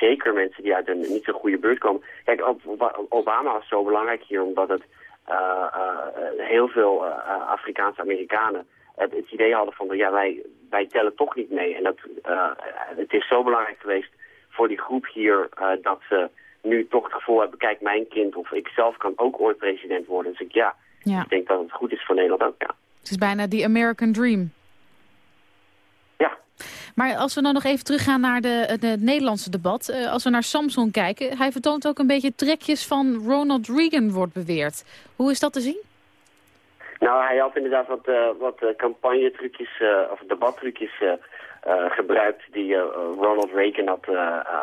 zeker mensen die uit een niet zo goede buurt komen. Kijk, Obama was zo belangrijk hier omdat het... Uh, uh, heel veel uh, Afrikaanse Amerikanen het, het, idee hadden van ja, wij, wij tellen toch niet mee. En dat, het is zo belangrijk geweest voor die groep hier dat ze nu toch het gevoel hebben, kijk mijn kind of ik zelf kan ook ooit president worden. Dus ik ja, ja. ik denk dat het goed is voor Nederland ook, ja. Het is bijna die American Dream. Maar als we dan nog even teruggaan naar de, het de Nederlandse debat. Uh, als we naar Samson kijken. Hij vertoont ook een beetje trekjes van Ronald Reagan, wordt beweerd. Hoe is dat te zien? Nou, hij had inderdaad wat, uh, wat campagnetrucjes uh, of debattrucjes gebruikt die Ronald Reagan had,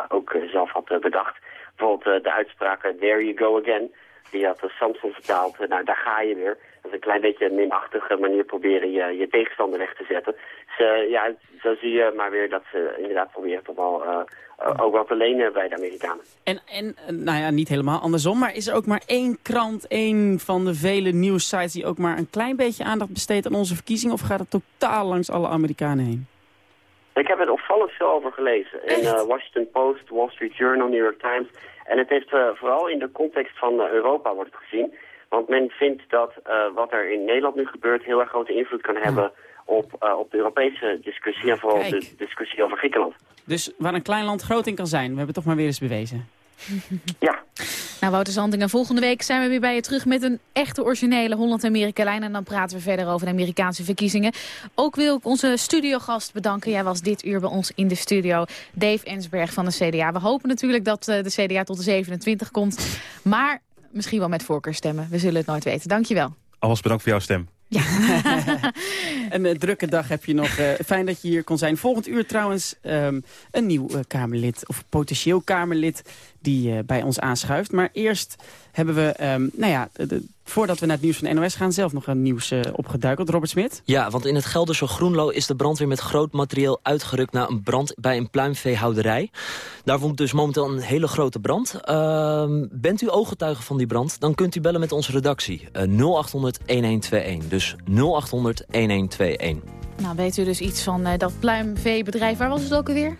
ook zelf had bedacht. Bijvoorbeeld de uitspraak There you go again. Die had Samson vertaald. nou, daar ga je weer. Dat is een klein beetje een minachtige manier proberen je, je tegenstander weg te zetten. Dus ja, zo zie je maar weer dat ze inderdaad proberen toch wel ook wel te lenen bij de Amerikanen. En, en nou ja, niet helemaal andersom, maar is er ook maar één krant, één van de vele nieuwssites die ook maar een klein beetje aandacht besteedt aan onze verkiezingen? Of gaat het totaal langs alle Amerikanen heen? Ik heb er opvallend veel over gelezen. In uh, Washington Post, Wall Street Journal, New York Times. En het heeft uh, vooral in de context van uh, Europa wordt het gezien. Want men vindt dat wat er in Nederland nu gebeurt heel erg grote invloed kan hebben op, op de Europese discussie. En vooral Kijk. de discussie over Griekenland. Dus waar een klein land groot in kan zijn. We hebben toch maar weer eens bewezen. Ja. Nou, Wouter Zandingen, volgende week zijn we weer bij je terug met een echte originele Holland-Amerika-lijn. En dan praten we verder over de Amerikaanse verkiezingen. Ook wil ik onze studiogast bedanken. Jij was dit uur bij ons in de studio. Dave Ensberg van de CDA. We hopen natuurlijk dat de CDA tot de 27 komt. Maar misschien wel met voorkeurstemmen. We zullen het nooit weten. Dankjewel. Alles bedankt voor jouw stem. Ja. (laughs) een uh, drukke dag heb je nog. Uh, fijn dat je hier kon zijn. Volgend uur trouwens um, een nieuw uh, Kamerlid, of potentieel Kamerlid, die bij ons aanschuift. Maar eerst hebben we, ehm, nou ja, de, voordat we naar het nieuws van de NOS gaan... zelf nog een nieuws uh, opgeduikeld. Robert Smit? Ja, want in het Gelderse Groenlo is de brandweer met groot materieel uitgerukt... naar een brand bij een pluimveehouderij. Daar woont dus momenteel een hele grote brand. Uh, bent u ooggetuige van die brand? Dan kunt u bellen met onze redactie. Uh, 0800-1121. Dus 0800-1121. Nou, weet u dus iets van uh, dat pluimveebedrijf. Waar was het ook alweer?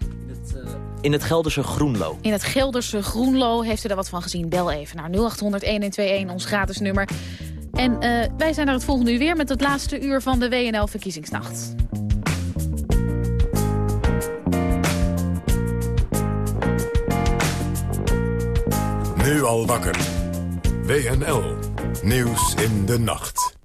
In het Gelderse Groenlo. In het Gelderse Groenlo heeft u daar wat van gezien. Bel even naar 0800-1121, ons gratis nummer. En uh, wij zijn er het volgende uur weer met het laatste uur van de WNL Verkiezingsnacht. Nu al wakker. WNL. Nieuws in de nacht.